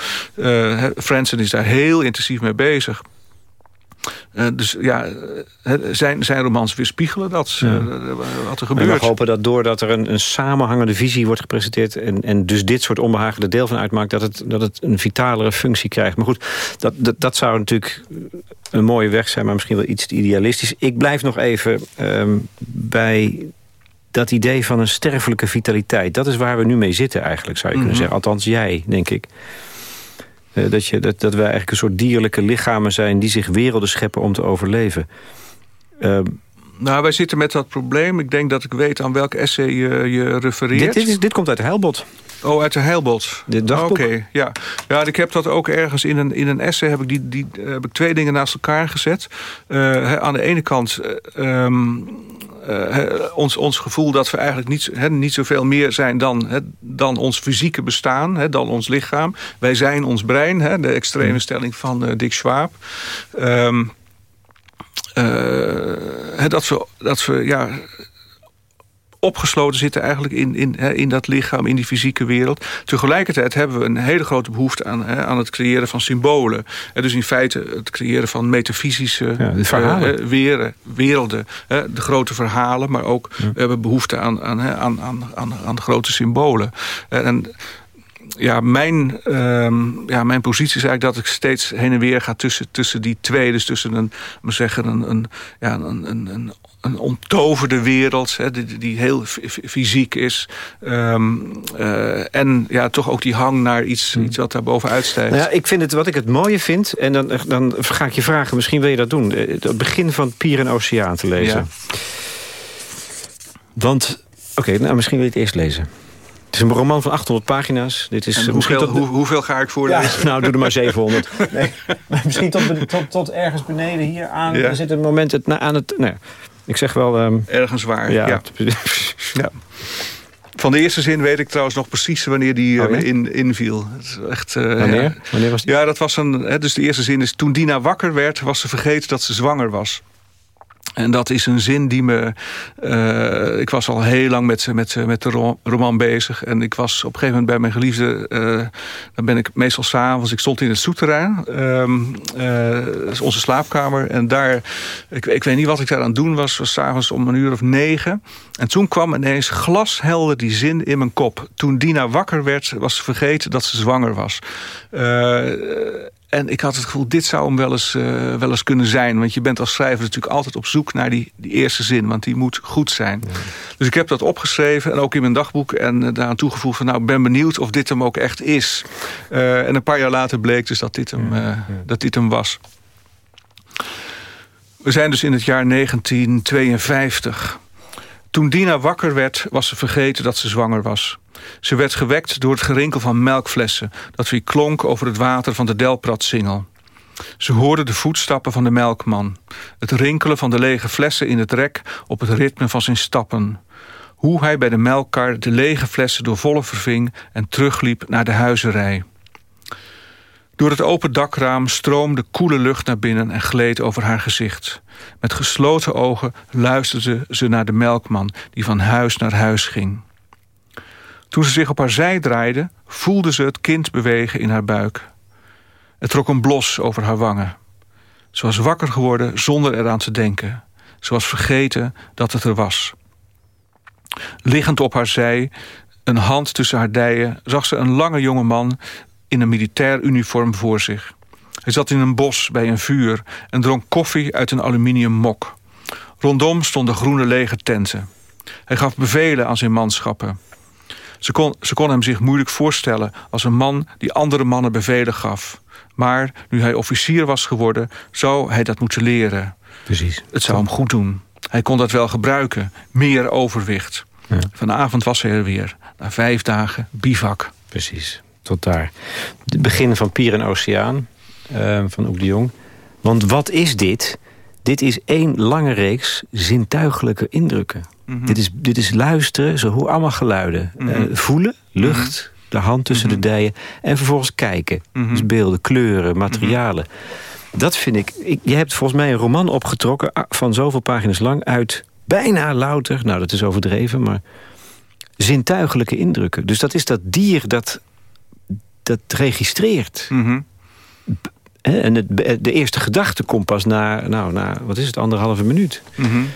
Franzen is daar heel intensief mee bezig. Uh, dus ja, zijn, zijn romans weerspiegelen dat, ja. uh, wat er gebeurt. En we hopen dat doordat er een, een samenhangende visie wordt gepresenteerd... En, en dus dit soort onbehagen er deel van uitmaakt... Dat het, dat het een vitalere functie krijgt. Maar goed, dat, dat, dat zou natuurlijk een mooie weg zijn... maar misschien wel iets te idealistisch. Ik blijf nog even um, bij dat idee van een sterfelijke vitaliteit. Dat is waar we nu mee zitten eigenlijk, zou je kunnen mm -hmm. zeggen. Althans jij, denk ik. Uh, dat, je, dat, dat wij eigenlijk een soort dierlijke lichamen zijn... die zich werelden scheppen om te overleven. Uh, nou, wij zitten met dat probleem. Ik denk dat ik weet aan welk essay je, je refereert. Dit, dit, is, dit komt uit de Heilbot. Oh, uit de Heilbot. Dit dagboek. Oké, ja. Ja, ik heb dat ook ergens in een, in een essay... heb ik, die, die, heb ik twee dingen naast elkaar gezet. Uh, aan de ene kant... Um, uh, ons, ons gevoel dat we eigenlijk niet, he, niet zoveel meer zijn dan, dan ons fysieke bestaan, dan ons lichaam. Wij zijn ons brein, de extreme mm. stelling van uh, Dick Schwab. Um, uh, dat we, dat we ja, opgesloten zitten eigenlijk in, in, in dat lichaam, in die fysieke wereld. Tegelijkertijd hebben we een hele grote behoefte aan, aan het creëren van symbolen. Dus in feite het creëren van metafysische ja, weren, werelden. De grote verhalen, maar ook ja. we hebben behoefte aan, aan, aan, aan, aan grote symbolen. En ja, mijn, um, ja, mijn positie is eigenlijk dat ik steeds heen en weer ga tussen, tussen die twee. Dus tussen een, maar zeggen, een, een, ja, een, een, een een onttoverde wereld, hè, die, die heel fysiek is. Um, uh, en ja, toch ook die hang naar iets, hmm. iets wat daar bovenuit stijgt. Nou ja, ik vind het, wat ik het mooie vind, en dan, dan ga ik je vragen, misschien wil je dat doen. Eh, het begin van Pier en Oceaan te lezen. Ja. Want, oké, nou misschien wil je het eerst lezen. Het is een roman van 800 pagina's. Dit is, hoeveel, tot, hoe, hoeveel ga ik voorlezen? Ja, nou, doe er maar 700. Nee, misschien tot, tot, tot ergens beneden hier aan. Ja. Er zit een moment het, aan het... Nou, ik zeg wel... Um, Ergens waar, ja. ja. ja. Van de eerste zin weet ik trouwens nog precies wanneer die oh, uh, in, inviel. Echt, uh, wanneer? Ja. wanneer was die? Ja, dat was een... Hè, dus de eerste zin is... Toen Dina wakker werd, was ze vergeten dat ze zwanger was. En dat is een zin die me... Uh, ik was al heel lang met, met, met de roman bezig. En ik was op een gegeven moment bij mijn geliefde... Uh, dan ben ik meestal s'avonds... Ik stond in het souterrain. Um, uh, onze slaapkamer. En daar... Ik, ik weet niet wat ik daar aan het doen was. was s'avonds om een uur of negen. En toen kwam ineens glashelder die zin in mijn kop. Toen Dina wakker werd, was ze vergeten dat ze zwanger was. En ik had het gevoel, dit zou hem wel eens, uh, wel eens kunnen zijn. Want je bent als schrijver natuurlijk altijd op zoek naar die, die eerste zin. Want die moet goed zijn. Dus ik heb dat opgeschreven en ook in mijn dagboek. En uh, daaraan toegevoegd van, nou, ben benieuwd of dit hem ook echt is. Uh, en een paar jaar later bleek dus dat dit hem, dat dit hem was. We zijn dus in het jaar 1952. Toen Dina wakker werd, was ze vergeten dat ze zwanger was. Ze werd gewekt door het gerinkel van melkflessen... dat weer klonk over het water van de Delpratsingel. Ze hoorde de voetstappen van de melkman. Het rinkelen van de lege flessen in het rek op het ritme van zijn stappen. Hoe hij bij de melkkar de lege flessen door volle verving... en terugliep naar de huizerij. Door het open dakraam stroomde koele lucht naar binnen en gleed over haar gezicht. Met gesloten ogen luisterde ze naar de melkman die van huis naar huis ging. Toen ze zich op haar zij draaide, voelde ze het kind bewegen in haar buik. Het trok een blos over haar wangen. Ze was wakker geworden zonder eraan te denken. Ze was vergeten dat het er was. Liggend op haar zij, een hand tussen haar dijen... zag ze een lange jonge man in een militair uniform voor zich. Hij zat in een bos bij een vuur en dronk koffie uit een aluminium mok. Rondom stonden groene lege tenten. Hij gaf bevelen aan zijn manschappen. Ze kon, ze kon hem zich moeilijk voorstellen als een man die andere mannen bevelen gaf. Maar nu hij officier was geworden, zou hij dat moeten leren. Precies. Het zou hem goed doen. Hij kon dat wel gebruiken. Meer overwicht. Ja. Vanavond was hij er weer. Na vijf dagen bivak. Precies, tot daar. Het begin van Pier en Oceaan uh, van Oek de Jong. Want wat is dit? Dit is één lange reeks zintuigelijke indrukken. Mm -hmm. dit, is, dit is luisteren, ze horen allemaal geluiden. Mm -hmm. uh, voelen, lucht, mm -hmm. de hand tussen de dijen. En vervolgens kijken. Dus beelden, kleuren, materialen. Dat vind ik, ik... Je hebt volgens mij een roman opgetrokken... van zoveel pagina's lang uit bijna louter... nou, dat is overdreven, maar... zintuigelijke indrukken. Dus dat is dat dier dat, dat registreert. En het, de eerste gedachte komt pas na, nou, na, wat is het, anderhalve minuut. Mm -hmm.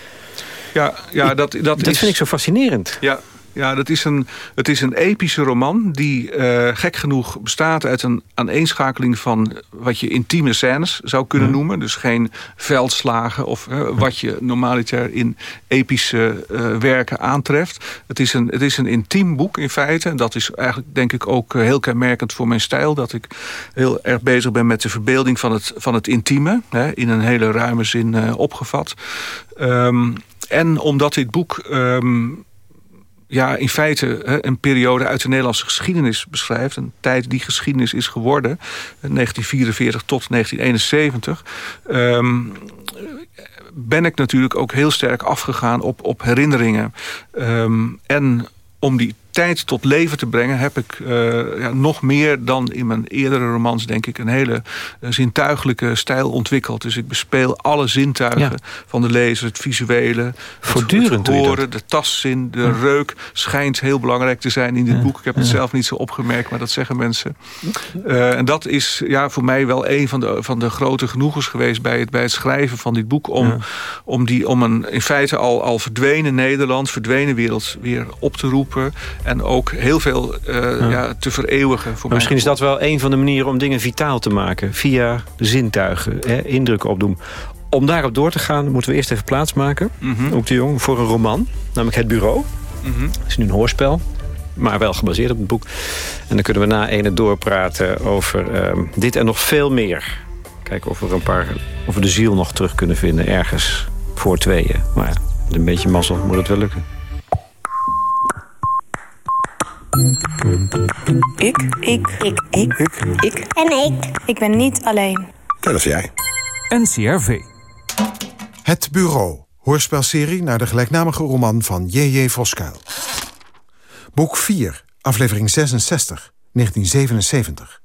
Ja, ja, dat, dat, dat is, vind ik zo fascinerend. Ja, ja dat is een, het is een epische roman die uh, gek genoeg bestaat uit een aaneenschakeling van wat je intieme scènes zou kunnen ja. noemen. Dus geen veldslagen of uh, wat je normaliter in epische uh, werken aantreft. Het is, een, het is een intiem boek in feite. En dat is eigenlijk denk ik ook heel kenmerkend voor mijn stijl. Dat ik heel erg bezig ben met de verbeelding van het, van het intieme. Hè, in een hele ruime zin opgevat. Um, en omdat dit boek um, ja, in feite een periode uit de Nederlandse geschiedenis beschrijft. Een tijd die geschiedenis is geworden. 1944 tot 1971. Um, ben ik natuurlijk ook heel sterk afgegaan op, op herinneringen. Um, en om die tijd tot leven te brengen... heb ik uh, ja, nog meer dan in mijn eerdere romans... denk ik, een hele uh, zintuigelijke stijl ontwikkeld. Dus ik bespeel alle zintuigen ja. van de lezer. Het visuele, Voortdurend het horen, de tastzin, de ja. reuk... schijnt heel belangrijk te zijn in dit boek. Ik heb het zelf niet zo opgemerkt, maar dat zeggen mensen. Uh, en dat is ja, voor mij wel een van de, van de grote genoegens geweest... bij het, bij het schrijven van dit boek... om, om, die, om een in feite al, al verdwenen Nederland... verdwenen wereld weer op te roepen... En ook heel veel uh, ja. Ja, te vereeuwigen. Voor misschien is dat wel een van de manieren om dingen vitaal te maken. Via zintuigen, hè, indrukken opdoen. Om daarop door te gaan moeten we eerst even plaatsmaken. Mm -hmm. Ook de Jong, voor een roman. Namelijk Het Bureau. Mm -hmm. Het is nu een hoorspel. Maar wel gebaseerd op het boek. En dan kunnen we na ene doorpraten over uh, dit en nog veel meer. Kijken of we, een paar, of we de ziel nog terug kunnen vinden ergens voor tweeën. Maar ja, met een beetje mazzel moet het wel lukken. Ik. Ik. Ik. Ik. Ik. Ik. En ik. Ik ben niet alleen. Dat is jij. NCRV. Het Bureau. Hoorspelserie naar de gelijknamige roman van J.J. Voskuil. Boek 4, aflevering 66, 1977.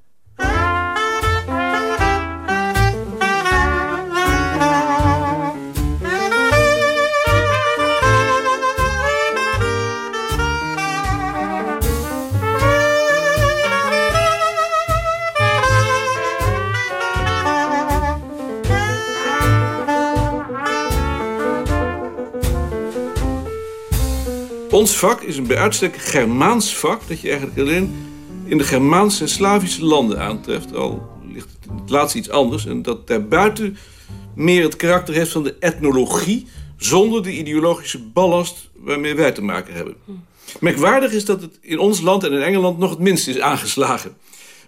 Ons vak is een bij uitstek Germaans vak... dat je eigenlijk alleen in de Germaanse en Slavische landen aantreft. Al ligt het het laatste iets anders. En dat daarbuiten meer het karakter heeft van de etnologie... zonder de ideologische ballast waarmee wij te maken hebben. Merkwaardig is dat het in ons land en in Engeland nog het minst is aangeslagen.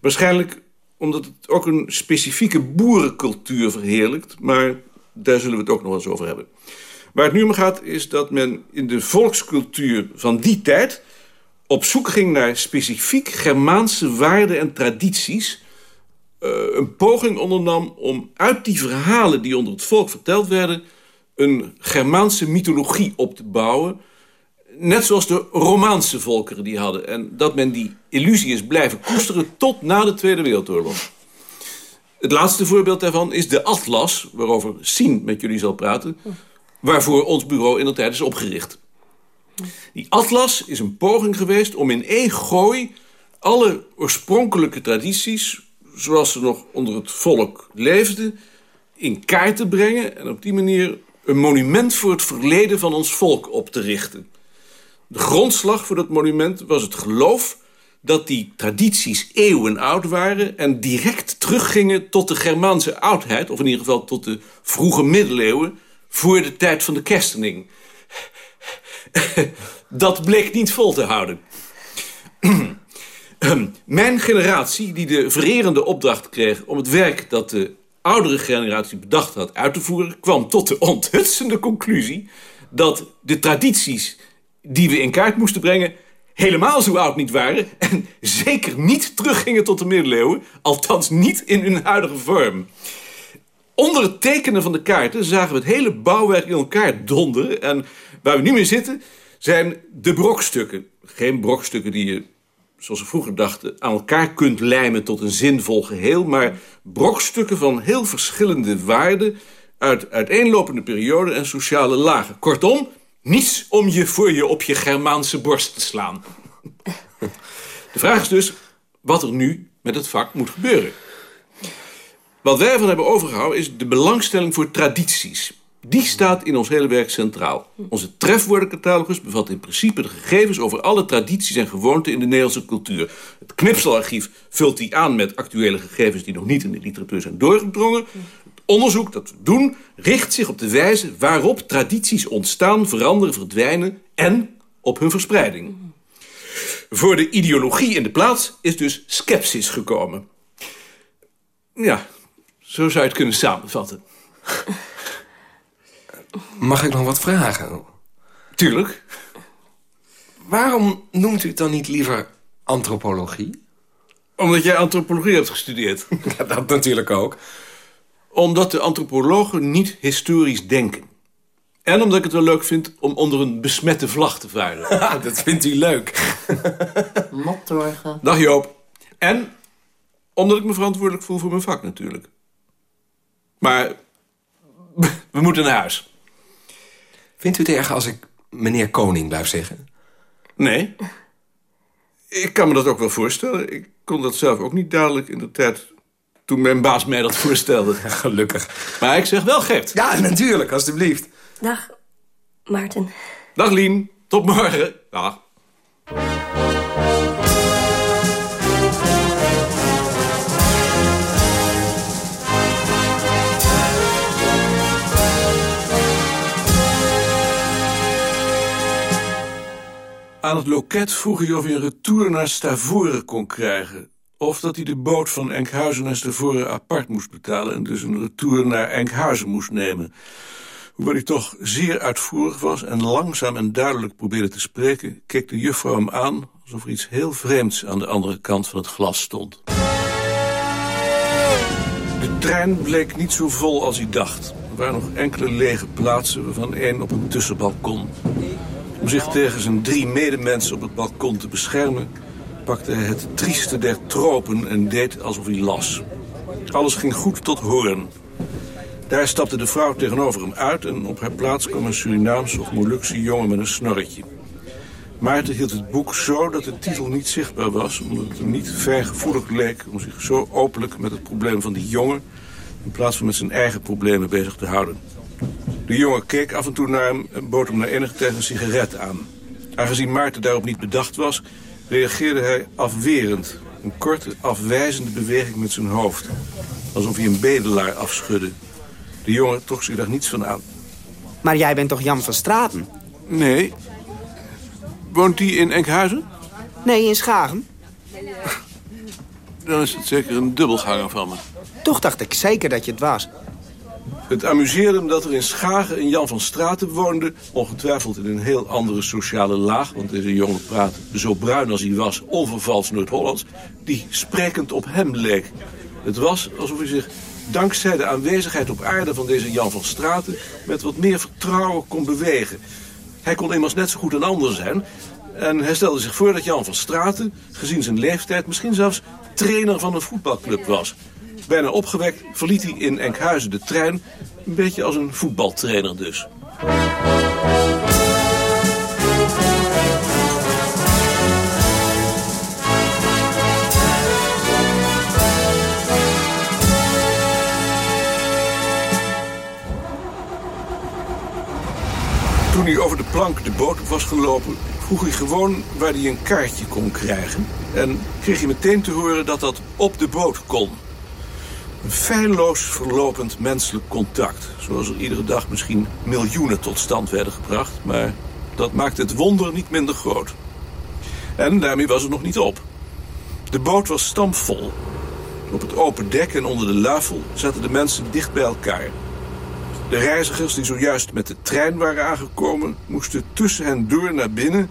Waarschijnlijk omdat het ook een specifieke boerencultuur verheerlijkt... maar daar zullen we het ook nog eens over hebben. Waar het nu om gaat is dat men in de volkscultuur van die tijd... op zoek ging naar specifiek Germaanse waarden en tradities... een poging ondernam om uit die verhalen die onder het volk verteld werden... een Germaanse mythologie op te bouwen... net zoals de Romaanse volkeren die hadden. En dat men die illusie is blijven koesteren tot na de Tweede Wereldoorlog. Het laatste voorbeeld daarvan is de atlas, waarover Sien met jullie zal praten... waarvoor ons bureau in de tijd is opgericht. Die atlas is een poging geweest om in één gooi... alle oorspronkelijke tradities, zoals ze nog onder het volk leefden... in kaart te brengen en op die manier een monument voor het verleden van ons volk op te richten. De grondslag voor dat monument was het geloof dat die tradities eeuwen oud waren... en direct teruggingen tot de Germaanse oudheid... of in ieder geval tot de vroege middeleeuwen... voor de tijd van de kerstening. dat bleek niet vol te houden. Mijn generatie, die de vererende opdracht kreeg... om het werk dat de oudere generatie bedacht had uit te voeren... kwam tot de onthutsende conclusie... dat de tradities die we in kaart moesten brengen helemaal zo oud niet waren... en zeker niet teruggingen tot de middeleeuwen... althans niet in hun huidige vorm. Onder het tekenen van de kaarten zagen we het hele bouwwerk in elkaar donderen... en waar we nu mee zitten zijn de brokstukken. Geen brokstukken die je, zoals we vroeger dachten... aan elkaar kunt lijmen tot een zinvol geheel... maar brokstukken van heel verschillende waarden... uit uiteenlopende perioden en sociale lagen. Kortom, niets om je voor je op je Germaanse borst te slaan. De vraag is dus wat er nu met het vak moet gebeuren. Wat wij ervan hebben overgehouden is de belangstelling voor tradities. Die staat in ons hele werk centraal. Onze trefwoordencatalogus bevat in principe de gegevens over alle tradities en gewoonten in de Nederlandse cultuur. Het knipselarchief vult die aan met actuele gegevens die nog niet in de literatuur zijn doorgedrongen onderzoek dat we doen richt zich op de wijze waarop tradities ontstaan, veranderen, verdwijnen en op hun verspreiding. Voor de ideologie in de plaats is dus sceptisch gekomen. Ja, zo zou je het kunnen samenvatten. Mag ik nog wat vragen? Tuurlijk. Waarom noemt u het dan niet liever antropologie? Omdat jij antropologie hebt gestudeerd. Ja, dat natuurlijk ook omdat de antropologen niet historisch denken. En omdat ik het wel leuk vind om onder een besmette vlag te varen. dat vindt u leuk. Mottorgen. Dag Joop. En omdat ik me verantwoordelijk voel voor mijn vak natuurlijk. Maar we moeten naar huis. Vindt u het erg als ik meneer Koning blijf zeggen? Nee. Ik kan me dat ook wel voorstellen. Ik kon dat zelf ook niet dadelijk in de tijd toen mijn baas mij dat voorstelde. Gelukkig. Maar ik zeg wel Gert. Ja, natuurlijk, alstublieft. Dag, Maarten. Dag Lien, tot morgen. Dag. Aan het loket vroeg hij of hij een retour naar Stavoren kon krijgen. Of dat hij de boot van Enkhuizen naar Stavoren apart moest betalen... en dus een retour naar Enkhuizen moest nemen. Hoewel hij toch zeer uitvoerig was en langzaam en duidelijk probeerde te spreken... keek de juffrouw hem aan alsof er iets heel vreemds aan de andere kant van het glas stond. De trein bleek niet zo vol als hij dacht. Er waren nog enkele lege plaatsen, waarvan één op een tussenbalkon. Om zich tegen zijn drie medemensen op het balkon te beschermen pakte hij het trieste der tropen en deed alsof hij las. Alles ging goed tot horen. Daar stapte de vrouw tegenover hem uit... en op haar plaats kwam een Surinaams of Molukse jongen met een snorretje. Maarten hield het boek zo dat de titel niet zichtbaar was... omdat het hem niet gevoelig leek om zich zo openlijk met het probleem van die jongen... in plaats van met zijn eigen problemen bezig te houden. De jongen keek af en toe naar hem en bood hem na enige tijd een sigaret aan. Aangezien Maarten daarop niet bedacht was reageerde hij afwerend. Een korte, afwijzende beweging met zijn hoofd. Alsof hij een bedelaar afschudde. De jongen trok zich daar niets van aan. Maar jij bent toch Jan van Straten? Nee. Woont hij in Enkhuizen? Nee, in Schagen. Dan is het zeker een dubbelganger van me. Toch dacht ik zeker dat je het was. Het amuseerde hem dat er in Schagen een Jan van Straten woonde... ongetwijfeld in een heel andere sociale laag... want deze jongen praatte zo bruin als hij was, onvervals Noord-Hollands... die sprekend op hem leek. Het was alsof hij zich dankzij de aanwezigheid op aarde van deze Jan van Straten... met wat meer vertrouwen kon bewegen. Hij kon immers net zo goed een ander zijn... en hij stelde zich voor dat Jan van Straten, gezien zijn leeftijd... misschien zelfs trainer van een voetbalclub was. Bijna opgewekt verliet hij in Enkhuizen de trein... een beetje als een voetbaltrainer dus. Toen hij over de plank de boot was gelopen... vroeg hij gewoon waar hij een kaartje kon krijgen. En kreeg hij meteen te horen dat dat op de boot kon. Een feilloos verlopend menselijk contact. Zoals er iedere dag misschien miljoenen tot stand werden gebracht. Maar dat maakte het wonder niet minder groot. En daarmee was het nog niet op. De boot was stampvol. Op het open dek en onder de luifel zaten de mensen dicht bij elkaar. De reizigers die zojuist met de trein waren aangekomen... moesten tussen hen door naar binnen,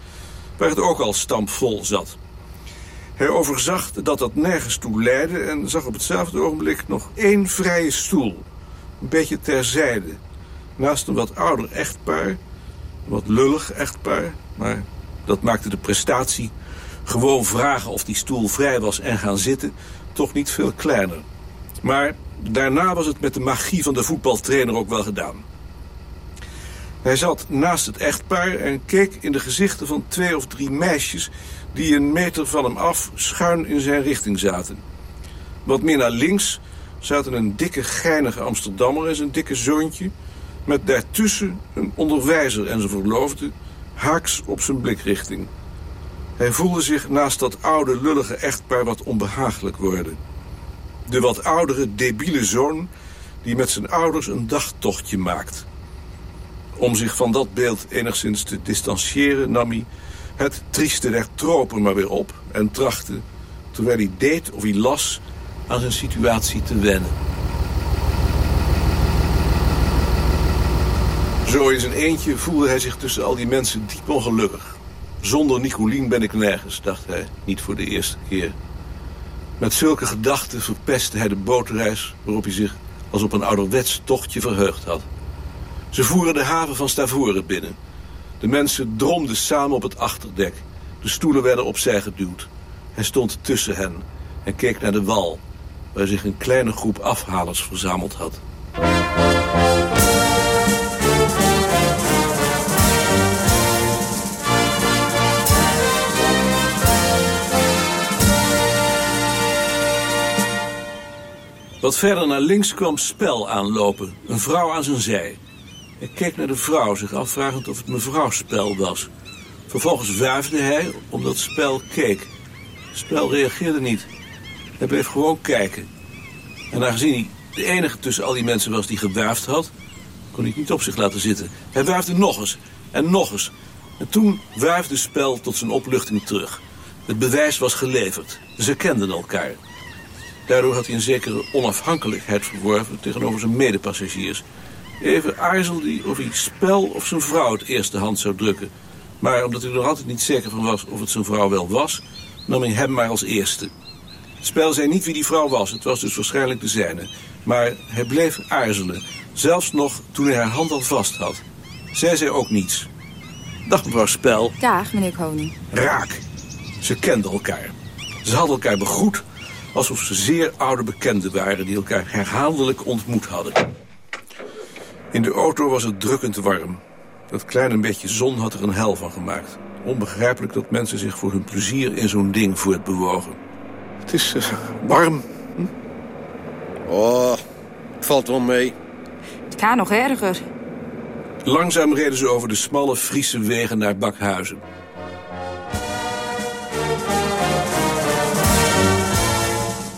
waar het ook al stampvol zat. Hij overzag dat dat nergens toe leidde... en zag op hetzelfde ogenblik nog één vrije stoel. Een beetje terzijde. Naast een wat ouder echtpaar. Een wat lullig echtpaar. Maar dat maakte de prestatie... gewoon vragen of die stoel vrij was en gaan zitten... toch niet veel kleiner. Maar daarna was het met de magie van de voetbaltrainer ook wel gedaan. Hij zat naast het echtpaar en keek in de gezichten van twee of drie meisjes... die een meter van hem af schuin in zijn richting zaten. Wat meer naar links zaten een dikke, geinige Amsterdammer en zijn dikke zoontje... met daartussen een onderwijzer en zijn verloofde... haaks op zijn blikrichting. Hij voelde zich naast dat oude, lullige echtpaar wat onbehagelijk worden... De wat oudere, debiele zoon die met zijn ouders een dagtochtje maakt. Om zich van dat beeld enigszins te distancieren nam hij het trieste der tropen maar weer op... en trachtte, terwijl hij deed of hij las, aan zijn situatie te wennen. Zo in zijn eentje voelde hij zich tussen al die mensen diep ongelukkig. Zonder Nicolien ben ik nergens, dacht hij, niet voor de eerste keer. Met zulke gedachten verpestte hij de bootreis... waarop hij zich als op een ouderwets tochtje verheugd had. Ze voeren de haven van Stavoren binnen. De mensen dromden samen op het achterdek. De stoelen werden opzij geduwd. Hij stond tussen hen en keek naar de wal... waar zich een kleine groep afhalers verzameld had. Wat verder naar links kwam Spel aanlopen, een vrouw aan zijn zij. Hij keek naar de vrouw, zich afvragend of het mevrouw Spel was. Vervolgens wuifde hij, omdat Spel keek. Spel reageerde niet. Hij bleef gewoon kijken. En aangezien hij de enige tussen al die mensen was die gewuifd had... kon hij het niet op zich laten zitten. Hij wuifde nog eens en nog eens. En toen wuifde Spel tot zijn opluchting terug. Het bewijs was geleverd. Ze kenden elkaar. Daardoor had hij een zekere onafhankelijkheid verworven tegenover zijn medepassagiers. Even aarzelde hij of hij spel of zijn vrouw het eerste hand zou drukken. Maar omdat hij er nog altijd niet zeker van was of het zijn vrouw wel was, nam hij hem maar als eerste. Spel zei niet wie die vrouw was, het was dus waarschijnlijk de zijne. Maar hij bleef aarzelen, zelfs nog toen hij haar hand al vast had. Zij zei ook niets. Dag mevrouw Spel. Dag meneer Koning. Raak. Ze kenden elkaar. Ze hadden elkaar begroet alsof ze zeer oude bekenden waren... die elkaar herhaaldelijk ontmoet hadden. In de auto was het drukkend warm. Dat kleine beetje zon had er een hel van gemaakt. Onbegrijpelijk dat mensen zich voor hun plezier in zo'n ding voortbewogen. Het is uh, warm. Hm? Oh, valt wel mee. Het kan nog erger. Langzaam reden ze over de smalle Friese wegen naar Bakhuizen.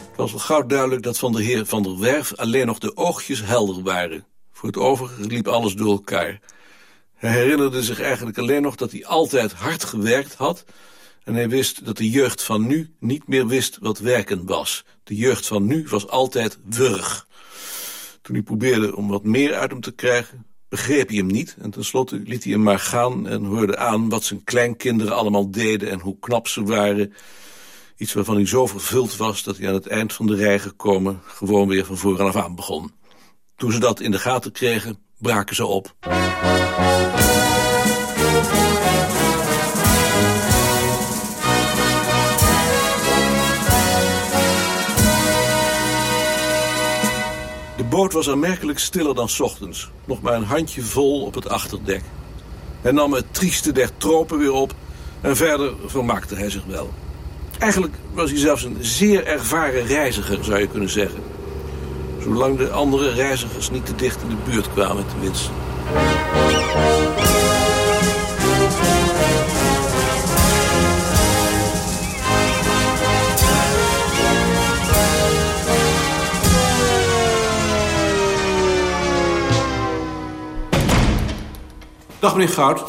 Het was al gauw duidelijk dat van de heer Van der Werf alleen nog de oogjes helder waren. Voor het overige liep alles door elkaar. Hij herinnerde zich eigenlijk alleen nog dat hij altijd hard gewerkt had... en hij wist dat de jeugd van nu niet meer wist wat werken was. De jeugd van nu was altijd wurg. Toen hij probeerde om wat meer uit hem te krijgen, begreep hij hem niet... en tenslotte liet hij hem maar gaan en hoorde aan wat zijn kleinkinderen allemaal deden... en hoe knap ze waren... Iets waarvan hij zo vervuld was dat hij aan het eind van de rij gekomen... gewoon weer van vooraf aan begon. Toen ze dat in de gaten kregen, braken ze op. De boot was aanmerkelijk stiller dan ochtends. Nog maar een handje vol op het achterdek. Hij nam het trieste der tropen weer op... en verder vermaakte hij zich wel. Eigenlijk was hij zelfs een zeer ervaren reiziger, zou je kunnen zeggen. Zolang de andere reizigers niet te dicht in de buurt kwamen, tenminste. Dag meneer Goud.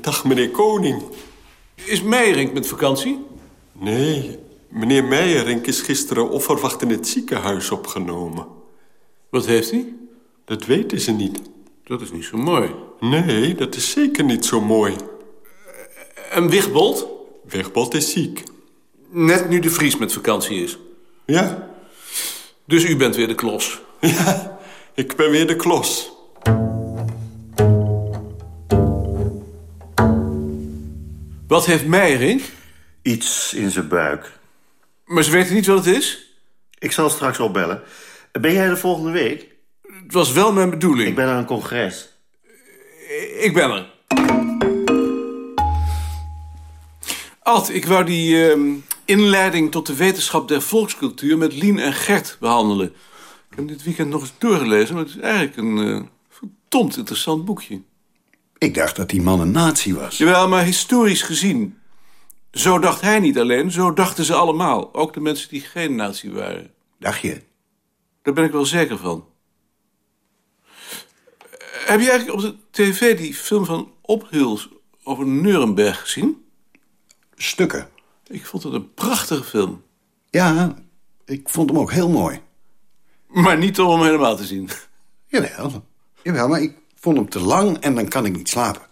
Dag meneer Koning. Is Meijerink met vakantie? Nee, meneer Meijerink is gisteren onverwacht in het ziekenhuis opgenomen. Wat heeft hij? Dat weten ze niet. Dat is niet zo mooi. Nee, dat is zeker niet zo mooi. En Wigbold? Wigbold is ziek. Net nu de Vries met vakantie is. Ja. Dus u bent weer de klos? Ja, ik ben weer de klos. Wat heeft Meijerink? Iets in zijn buik. Maar ze weten niet wat het is? Ik zal straks opbellen. Ben jij er volgende week? Het was wel mijn bedoeling. Ik ben aan een congres. Ik ben er. Ad, ik wou die uh, inleiding tot de wetenschap der volkscultuur... met Lien en Gert behandelen. Ik heb hem dit weekend nog eens doorgelezen... maar het is eigenlijk een uh, verdomd interessant boekje. Ik dacht dat die man een nazi was. Jawel, maar historisch gezien. Zo dacht hij niet alleen, zo dachten ze allemaal. Ook de mensen die geen nazi waren. Dacht je? Daar ben ik wel zeker van. Heb je eigenlijk op de tv die film van Ophils over Nuremberg gezien? Stukken. Ik vond het een prachtige film. Ja, ik vond hem ook heel mooi. Maar niet om hem helemaal te zien. Jawel, jawel maar ik vond hem te lang en dan kan ik niet slapen.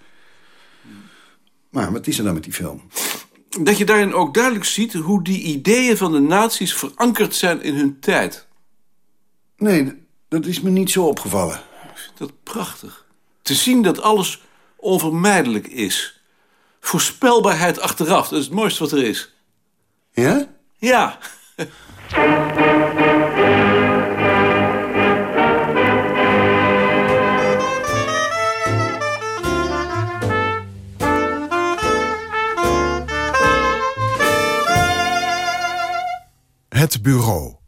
Maar wat is er dan met die film? Dat je daarin ook duidelijk ziet hoe die ideeën van de nazi's verankerd zijn in hun tijd. Nee, dat is me niet zo opgevallen. Ik vind dat prachtig. Te zien dat alles onvermijdelijk is. Voorspelbaarheid achteraf, dat is het mooiste wat er is. Ja? Ja. Het Bureau.